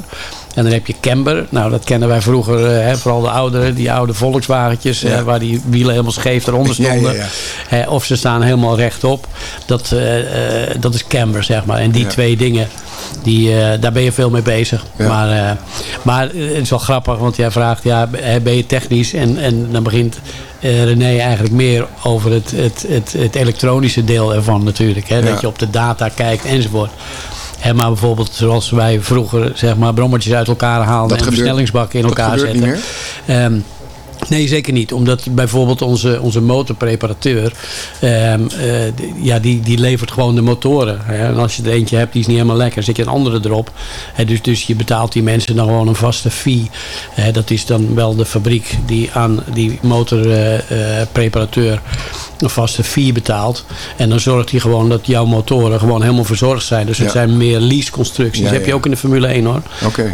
S11: En dan heb je camber. Nou, dat kennen wij vroeger, eh, hè, vooral de ouderen, die oude Volkswagentjes,
S5: Ja.
S11: eh, waar die wielen helemaal scheef eronder
S5: Ja, ja,
S11: stonden.
S5: ja.
S11: Hè, of ze staan helemaal rechtop. Dat, eh, dat is camber, zeg maar. En die
S5: Ja.
S11: twee dingen, die, daar ben je veel mee bezig.
S5: Ja.
S11: Maar, maar het is wel grappig, want jij vraagt, ja, ben je technisch? En, en dan begint René eigenlijk meer over het, het, het, het elektronische deel ervan natuurlijk. Hè?
S5: Ja.
S11: Dat je op de data kijkt enzovoort. Hè, maar bijvoorbeeld zoals wij vroeger zeg maar, brommertjes uit elkaar haalden
S5: Dat
S11: en
S5: gebeurt-
S11: versnellingsbakken in elkaar zetten. Ehm, Nee, zeker niet. Omdat bijvoorbeeld onze, onze motorpreparateur, ehm, eh, ja, die, die levert gewoon de motoren. Hè. En als je er eentje hebt, die is niet helemaal lekker, zet je een andere erop. Hè, dus, dus je betaalt die mensen dan gewoon een vaste fee. Hè, dat is dan wel de fabriek die aan die motorpreparateur een vaste fee betaalt. En dan zorgt hij gewoon dat jouw motoren gewoon helemaal verzorgd zijn. Dus het
S5: Ja.
S11: zijn meer lease-constructies.
S5: Ja,
S11: heb je ook in de Formule 1 hoor.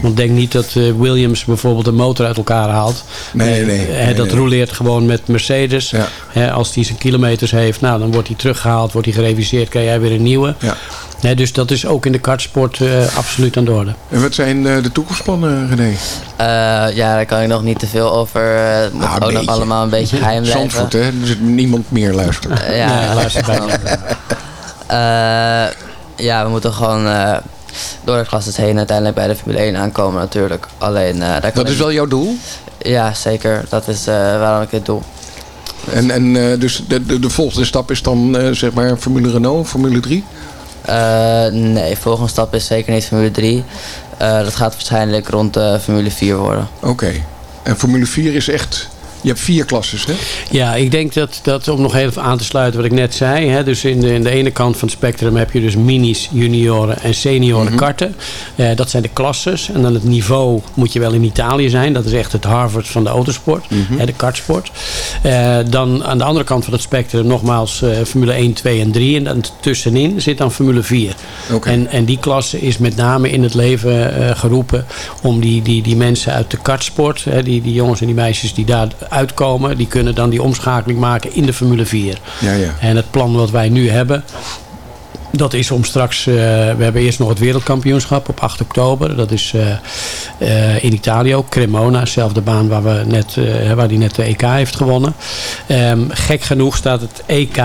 S11: Want denk niet dat eh, Williams bijvoorbeeld een motor uit elkaar haalt.
S5: Nee, nee,
S11: Eh,
S5: nee,
S11: dat
S5: nee.
S11: roleert gewoon met Mercedes. Hè, als die zijn kilometers heeft, nou, dan wordt hij teruggehaald, wordt hij gereviseerd, krijg jij weer een nieuwe. Hè, dus dat is ook in de kartsport eh, absoluut aan de orde.
S5: En wat zijn eh, de toekomstplannen, René?
S10: Eh, ja, daar kan ik nog niet te veel over. eh, Het moet
S5: Nou, een
S10: ook nog allemaal een beetje geheim blijven.
S5: Zandvoort, hè? Zit niemand meer luistert.
S10: Ja,
S11: Nee, luister bijna.
S10: Eh, ja, we moeten gewoon eh, door de klasses heen uiteindelijk bij de Formule 1 aankomen natuurlijk. Alleen, eh, daar kan
S5: Dat
S10: ik-
S5: is wel jouw doel?
S10: Ja, zeker. Dat is eh, waarom ik dit doe.
S5: En, en eh, dus de, de, de volgende stap is dan eh, zeg maar Formule Renault, Formule 3?
S10: Eh, nee, volgende stap is zeker niet Formule 3. Eh, dat gaat waarschijnlijk rond de Formule 4 worden.
S5: Oké. En Formule 4 is echt Je hebt vier klasses, hè?
S11: Ja, ik denk dat, dat om nog even aan te sluiten wat ik net zei. Hè, dus in de, in de ene kant van het spectrum heb je dus minis, junioren en senioren
S5: Mhm.
S11: karten. Eh, dat zijn de klasses. En dan het niveau moet je wel in Italië zijn. Dat is echt het Harvard van de autosport,
S5: Mhm.
S11: hè, de kartsport. Eh, dan aan de andere kant van het spectrum nogmaals eh, Formule 1, 2 en 3. En dan tussenin zit dan Formule 4.
S5: Oké.
S11: En, en die klasse is met name in het leven geroepen om die, die, die mensen uit de kartsport, hè, die, die jongens en die meisjes die daar uitkomen, die kunnen dan die omschakeling maken in de Formule 4.
S5: Ja, ja.
S11: En het plan wat wij nu hebben, dat is om straks, eh, we hebben eerst nog het wereldkampioenschap op 8 oktober. Dat is eh, eh, in Italië ook, Cremona, dezelfde baan waar, we net, waar die net de EK heeft gewonnen. Ehm, gek genoeg staat het EK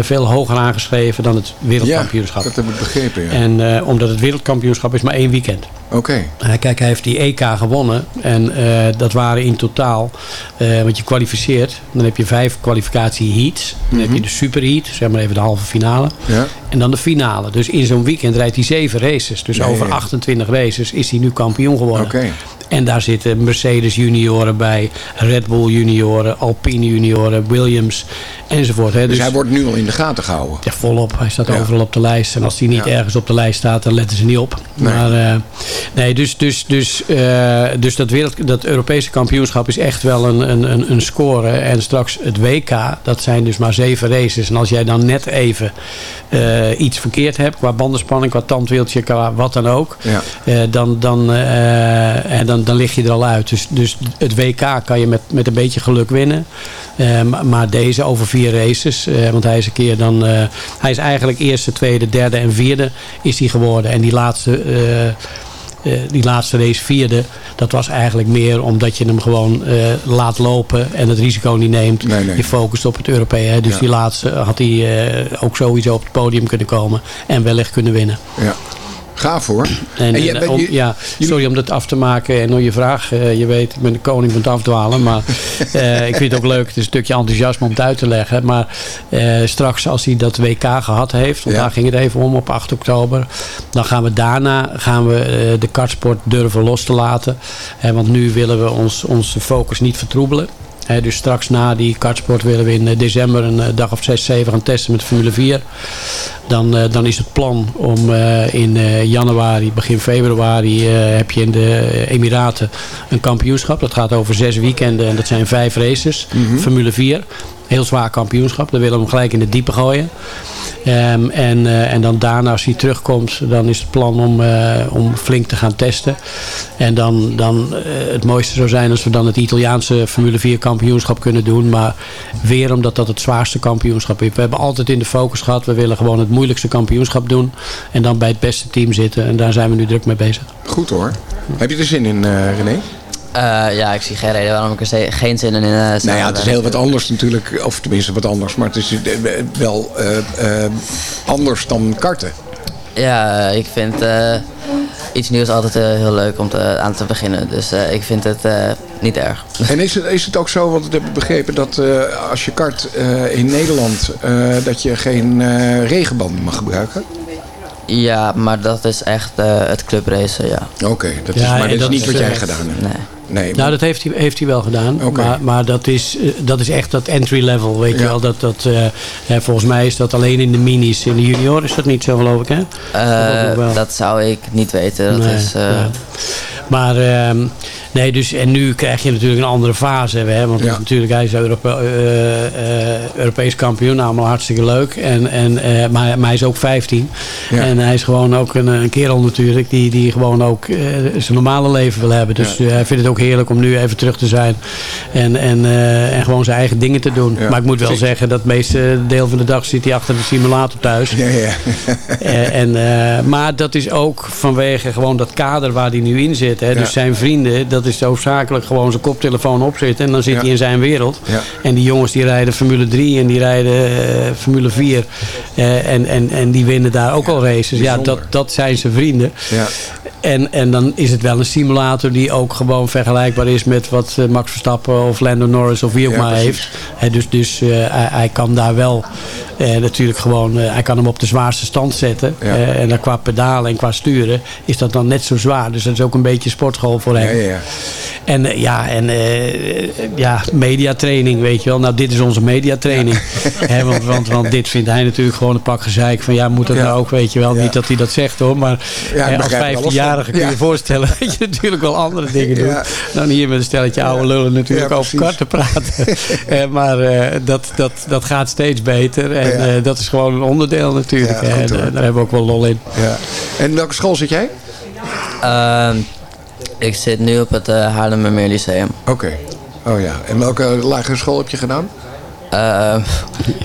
S11: veel hoger aangeschreven dan het wereldkampioenschap.
S5: dat heb ik begrepen, ja.
S11: En omdat het wereldkampioenschap is maar één weekend.
S5: Oké.
S11: Kijk, hij heeft die EK gewonnen. En dat waren in totaal, want je kwalificeert. Dan heb je vijf kwalificatie heats. Dan heb je de super heat, zeg maar even de halve finale.
S5: Mhm. Ja.
S11: En dan de finale. Dus in zo'n weekend rijdt hij zeven races. Dus over
S5: ja.
S11: 28 races is hij nu kampioen geworden. En daar zitten Mercedes junioren bij, Red Bull junioren, Alpine junioren, Williams enzovoort. Hè.
S5: Dus hij wordt nu al in de gaten gehouden.
S11: Ja, volop. Hij staat
S5: Ja.
S11: overal op de lijst. En als hij niet
S5: Ja.
S11: ergens op de lijst staat, dan letten ze niet op.
S5: Nee.
S11: Maar eh, nee, dus, dus, dus, eh, dus dat, wereld, dat Europese kampioenschap is echt wel een, een, een, score. En straks het WK, dat zijn dus maar zeven races. En als jij dan net even eh, iets verkeerd hebt, qua bandenspanning, qua tandwieltje, qua wat dan ook.
S5: Ja.
S11: dan, dan, en dan, dan lig je er al uit. Dus, dus het WK kan je met, met een beetje geluk winnen. Eh, maar- deze over vier races. eh, want hij is een keer dan. eh, hij is eigenlijk eerste, tweede, derde en vierde is hij geworden. En die laatste. die laatste race vierde, dat was eigenlijk meer omdat je hem gewoon laat lopen en het risico niet neemt.
S5: Nee, nee.
S11: Je focust op het Europese. hè. Dus
S5: Ja.
S11: die laatste had hij ook sowieso op het podium kunnen komen en wellicht kunnen winnen.
S5: Ja. Gaaf hoor.
S11: En, om- ja, sorry om dat af te maken en door je vraag. eh, je weet, ik ben de koning van het afdwalen. Maar eh, ik vind het ook leuk. Het is een stukje enthousiasme om het uit te leggen. Maar eh, straks als hij dat WK gehad heeft. Want
S5: Ja.
S11: daar ging het even om op 8 oktober. Dan gaan we daarna gaan we, de kartsport durven los te laten. Want nu willen we ons, onze focus niet vertroebelen. Dus straks na die kartsport willen we in eh, december een eh, dag of 6, 7 gaan testen met Formule 4. Dan, eh, dan is het plan om in januari, begin februari, heb je in de Emiraten een kampioenschap. Dat gaat over zes weekenden en dat zijn vijf races. Formule 4. Heel zwaar kampioenschap. Dan willen we hem gelijk in de diepe gooien. Ehm, en, eh, en dan daarna, als hij terugkomt, dan is het plan om, eh, om flink te gaan testen. En dan, dan eh, het mooiste zou zijn als we dan het Italiaanse Formule 4 kampioenschap kunnen doen. Maar weer omdat dat het zwaarste kampioenschap is. We hebben altijd in de focus gehad, we willen gewoon het moeilijkste kampioenschap doen. En dan bij het beste team zitten. En daar zijn we nu druk mee bezig.
S5: Goed hoor. Heb je er zin in, René?
S10: Eh, ja, ik zie geen reden waarom ik er ze- geen zin in heb.
S5: Nou ja, het is heel wat anders natuurlijk. Of tenminste wat anders. Maar het is eh, wel anders dan karten.
S10: Ja, ik vind iets nieuws altijd heel leuk om te, aan te beginnen. Dus ik vind het niet erg.
S5: En is het, is het ook zo, want ik heb begrepen dat als je kart in Nederland, dat je geen regenbanden mag gebruiken?
S10: Ja, maar dat is echt eh, het clubracen, ja.
S5: Oké, dat is,
S11: Ja,
S5: maar dat is niet
S11: is,
S5: wat jij gedaan hebt.
S10: Nee.
S5: Nee,
S11: Nou, dat heeft hij, heeft hij wel gedaan.
S5: Oké.
S11: Maar, maar dat, is, eh, dat is echt dat entry level, weet je wel. Dat, dat, eh, hè, volgens mij is dat alleen in de minis. In de junior is dat niet zo, geloof ik, hè?
S10: Eh,
S11: Dat
S10: zou ik niet weten. Dat
S11: Nee,
S10: is, eh,
S11: ja. Maar ehm, nee, dus en nu krijg je natuurlijk een andere fase. Hè, want
S5: Ja.
S11: natuurlijk, hij is Europe, eh, Europees kampioen, allemaal hartstikke leuk. En, en, eh, maar, maar hij is ook 15.
S5: Ja.
S11: En hij is gewoon ook een, een kerel natuurlijk, die, die gewoon ook zijn normale leven wil hebben. Dus
S5: Ja.
S11: hij vindt het ook heerlijk om nu even terug te zijn. En, en, en gewoon zijn eigen dingen te doen. Maar ik moet wel zeggen, dat het meeste deel van de dag zit hij achter de simulator thuis.
S5: Ja, ja.
S11: En, maar dat is ook vanwege gewoon dat kader waar hij nu in zit. Hè. Dus zijn vrienden, dat is hoofdzakelijk gewoon zijn koptelefoon opzetten. En dan zit hij in zijn wereld. En die jongens die rijden Formule 3 en die rijden eh, Formule 4. eh, en, en, en die winnen daar ook al races. Ja, dat, dat zijn zijn vrienden.
S5: ja.
S11: En, en dan is het wel een simulator die ook gewoon vergelijkbaar is met wat eh, Max Verstappen of Lando Norris of wie ook
S5: Ja,
S11: maar
S5: precies.
S11: heeft. Dus dus eh, hij, hij kan daar wel eh, natuurlijk gewoon, hij kan hem op de zwaarste stand zetten.
S5: Ja.
S11: En dan qua pedalen en qua sturen is dat dan net zo zwaar. Dus dat is ook een beetje sportschool voor hem.
S5: Ja, ja, ja.
S11: En ja, en ja, mediatraining, weet je wel. Nou, dit is onze mediatraining. Want, want, want dit vindt hij natuurlijk gewoon een pak gezeik. Van ja, moet dat nou ook, weet je wel. Niet dat hij dat zegt hoor. Maar als
S5: begrijp er alles
S11: 15-jarige
S5: van.
S11: kun je
S5: Ja.
S11: je voorstellen dat je natuurlijk wel andere dingen doet.
S5: Ja.
S11: Dan hier met een stelletje oude lullen natuurlijk
S5: Ja,
S11: over karten praten. Eh, maar eh, dat, dat, dat gaat steeds beter. En
S5: Ja.
S11: eh, dat is gewoon een onderdeel natuurlijk. En, eh, daar hebben we ook wel lol in.
S5: Ja. En welke school zit jij?
S10: Ehm, ik zit nu op het uh, Haarlemmermeer Lyceum.
S5: Oké. Oh ja. En welke lagere school heb je gedaan?
S10: Uh,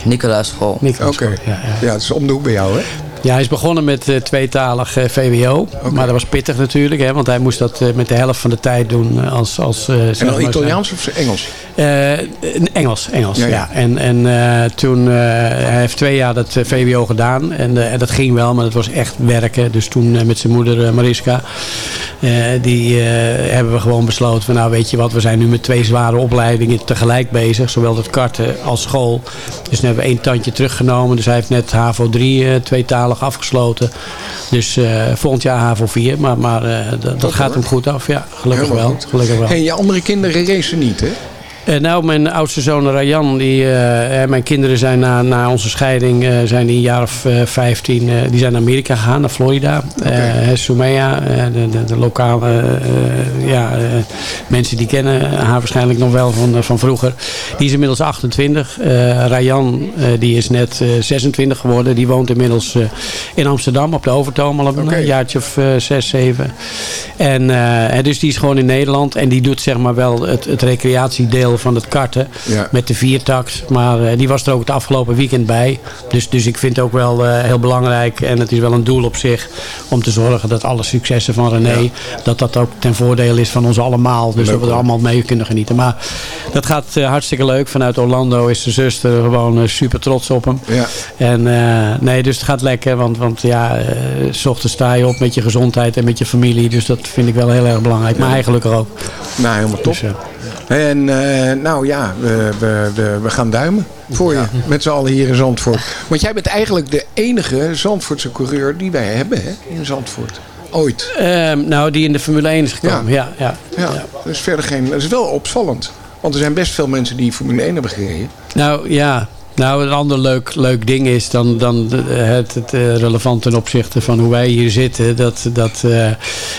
S10: Nicolaas School.
S11: Nicolaas
S5: Oké.
S11: School, ja, ja.
S5: Ja, het is om de hoek bij jou, hè?
S11: Ja, hij is begonnen met eh, tweetalig eh, VWO. Maar dat was pittig natuurlijk. Hè, want hij moest dat eh, met de helft van de tijd doen als... als
S5: En dan Italiaans of Engels?
S11: Engels, Engels,
S5: Ja,
S11: ja.
S5: ja.
S11: En, en toen, hij heeft twee jaar dat VWO gedaan. En, en dat ging wel, maar dat was echt werken. Dus toen met zijn moeder Mariska, die hebben we gewoon besloten van nou weet je wat, we zijn nu met twee zware opleidingen tegelijk bezig. Zowel het karten als school. Dus nu hebben we één tandje teruggenomen. Dus hij heeft net HAVO 3 eh, afgesloten. Dus eh, volgend jaar HAVO 4. Maar, maar eh, dat, dat gaat
S5: hoor.
S11: hem goed af. Ja, gelukkig wel.
S5: goed.
S11: Gelukkig wel.
S5: En je andere kinderen racen niet, hè?
S11: Eh, nou, mijn oudste zoon Rayan, die, eh, eh, mijn kinderen zijn na, na onze scheiding, zijn die een jaar of eh, 15, eh, die zijn naar Amerika gegaan, naar Florida. Soumea, eh, de, de, de lokale ja, mensen die kennen haar waarschijnlijk nog wel van, van vroeger. Die is inmiddels 28. Eh Rayan, die is net eh, 26 geworden. Die woont inmiddels in Amsterdam op de Overtoom al een jaartje of zes, zeven. En dus die is gewoon in Nederland. En die doet zeg maar wel het, het recreatiedeel van het karten.
S5: Ja.
S11: Met de viertakt. Maar eh, die was er ook het afgelopen weekend bij. Dus, dus ik vind het ook wel eh, heel belangrijk. En het is wel een doel op zich. Om te zorgen dat alle successen van René. Dat dat ook ten voordeel is van ons allemaal. Dus
S5: Leuk,
S11: dat we er allemaal mee kunnen genieten. Maar dat gaat eh, hartstikke leuk. Vanuit Orlando is de zuster gewoon super trots op hem.
S5: Ja.
S11: En nee, dus het gaat lekker. Want, want ja, s ochtends sta je op met je gezondheid en met je familie. Dus dat vind ik wel heel erg belangrijk. Maar hij gelukkig ook.
S5: Nou, helemaal top.
S11: Dus,
S5: En eh, nou ja, we, we, we, we gaan duimen voor je. Met z'n allen hier in Zandvoort. Want jij bent eigenlijk de enige Zandvoortse coureur die wij hebben hè, in Zandvoort. Ooit.
S11: Ehm, nou, die in de Formule 1 is gekomen. Ja, ja.
S5: Ja, dat is verder geen... Dat is wel opvallend. Want er zijn best veel mensen die Formule 1 hebben gereden.
S11: Nou ja, nou een ander leuk, leuk ding is dan, dan de- het, het eh, relevant ten opzichte van hoe wij hier zitten. Dat, dat, eh,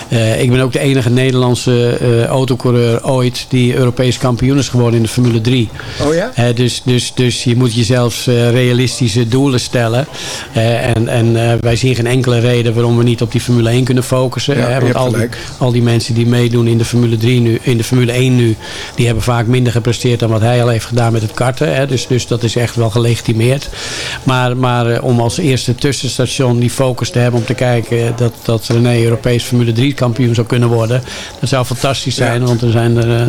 S11: eh, ik ben ook de enige Nederlandse eh, autocoureur ooit die Europees kampioen is geworden in de Formule 3.
S5: Oh ja?
S11: Eh, dus, dus, dus je moet jezelf eh, realistische doelen stellen. Eh, en en eh, wij zien geen enkele reden waarom we niet op die Formule 1 kunnen focussen.
S5: Ja,
S11: hè, want al die, al die mensen die meedoen in de Formule 3 nu, in de Formule 1 nu, die hebben vaak minder gepresteerd dan wat hij al heeft gedaan met het karten. Hè. Dus, dus dat is echt wel gelegitimeerd. Maar, maar eh, om als eerste tussenstation die focus te hebben om te kijken dat, dat René Europees Formule 3 kampioen zou kunnen worden. Dat zou fantastisch zijn, want er zijn er, eh,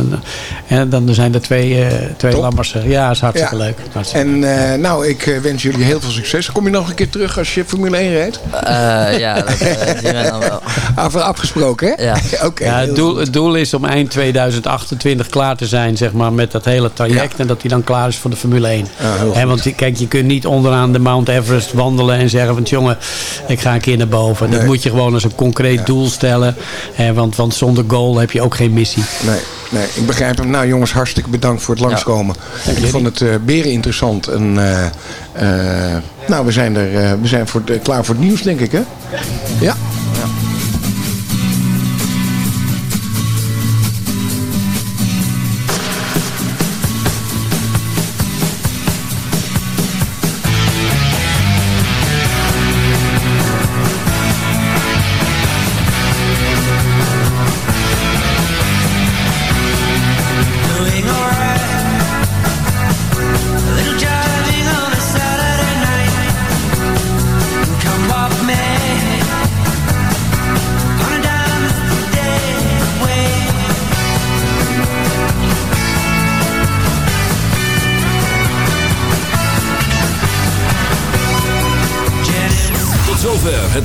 S11: hè, dan er zijn er twee, eh twee
S5: Top.
S11: Lammersen. Ja, dat is hartstikke
S5: Ja.
S11: leuk. Hartstikke
S5: En eh, nou, ik eh, wens jullie heel veel succes. Kom je nog een keer terug als je Formule 1 rijdt?
S10: Uh, ja, dat uh, dan wel.
S5: Af, afgesproken, hè?
S10: Ja.
S5: Oké.
S11: ja, het, doel, het doel is om eind 2028 klaar te zijn zeg maar, met dat hele traject. En dat hij dan klaar is voor de Formule 1.
S5: Ja, heel
S11: Hè, want kijk, je kunt niet onderaan de Mount Everest wandelen en zeggen van jongen, ik ga een keer naar boven. Dat moet je gewoon als een concreet doel stellen. Hè, want, want zonder goal heb je ook geen missie.
S5: Nee, nee, ik begrijp hem. Nou jongens, hartstikke bedankt voor het langskomen. Ik vond het eh beren interessant. En, eh, eh, nou, we zijn, er, eh, we zijn voor, klaar voor het nieuws, denk ik, hè? Ja.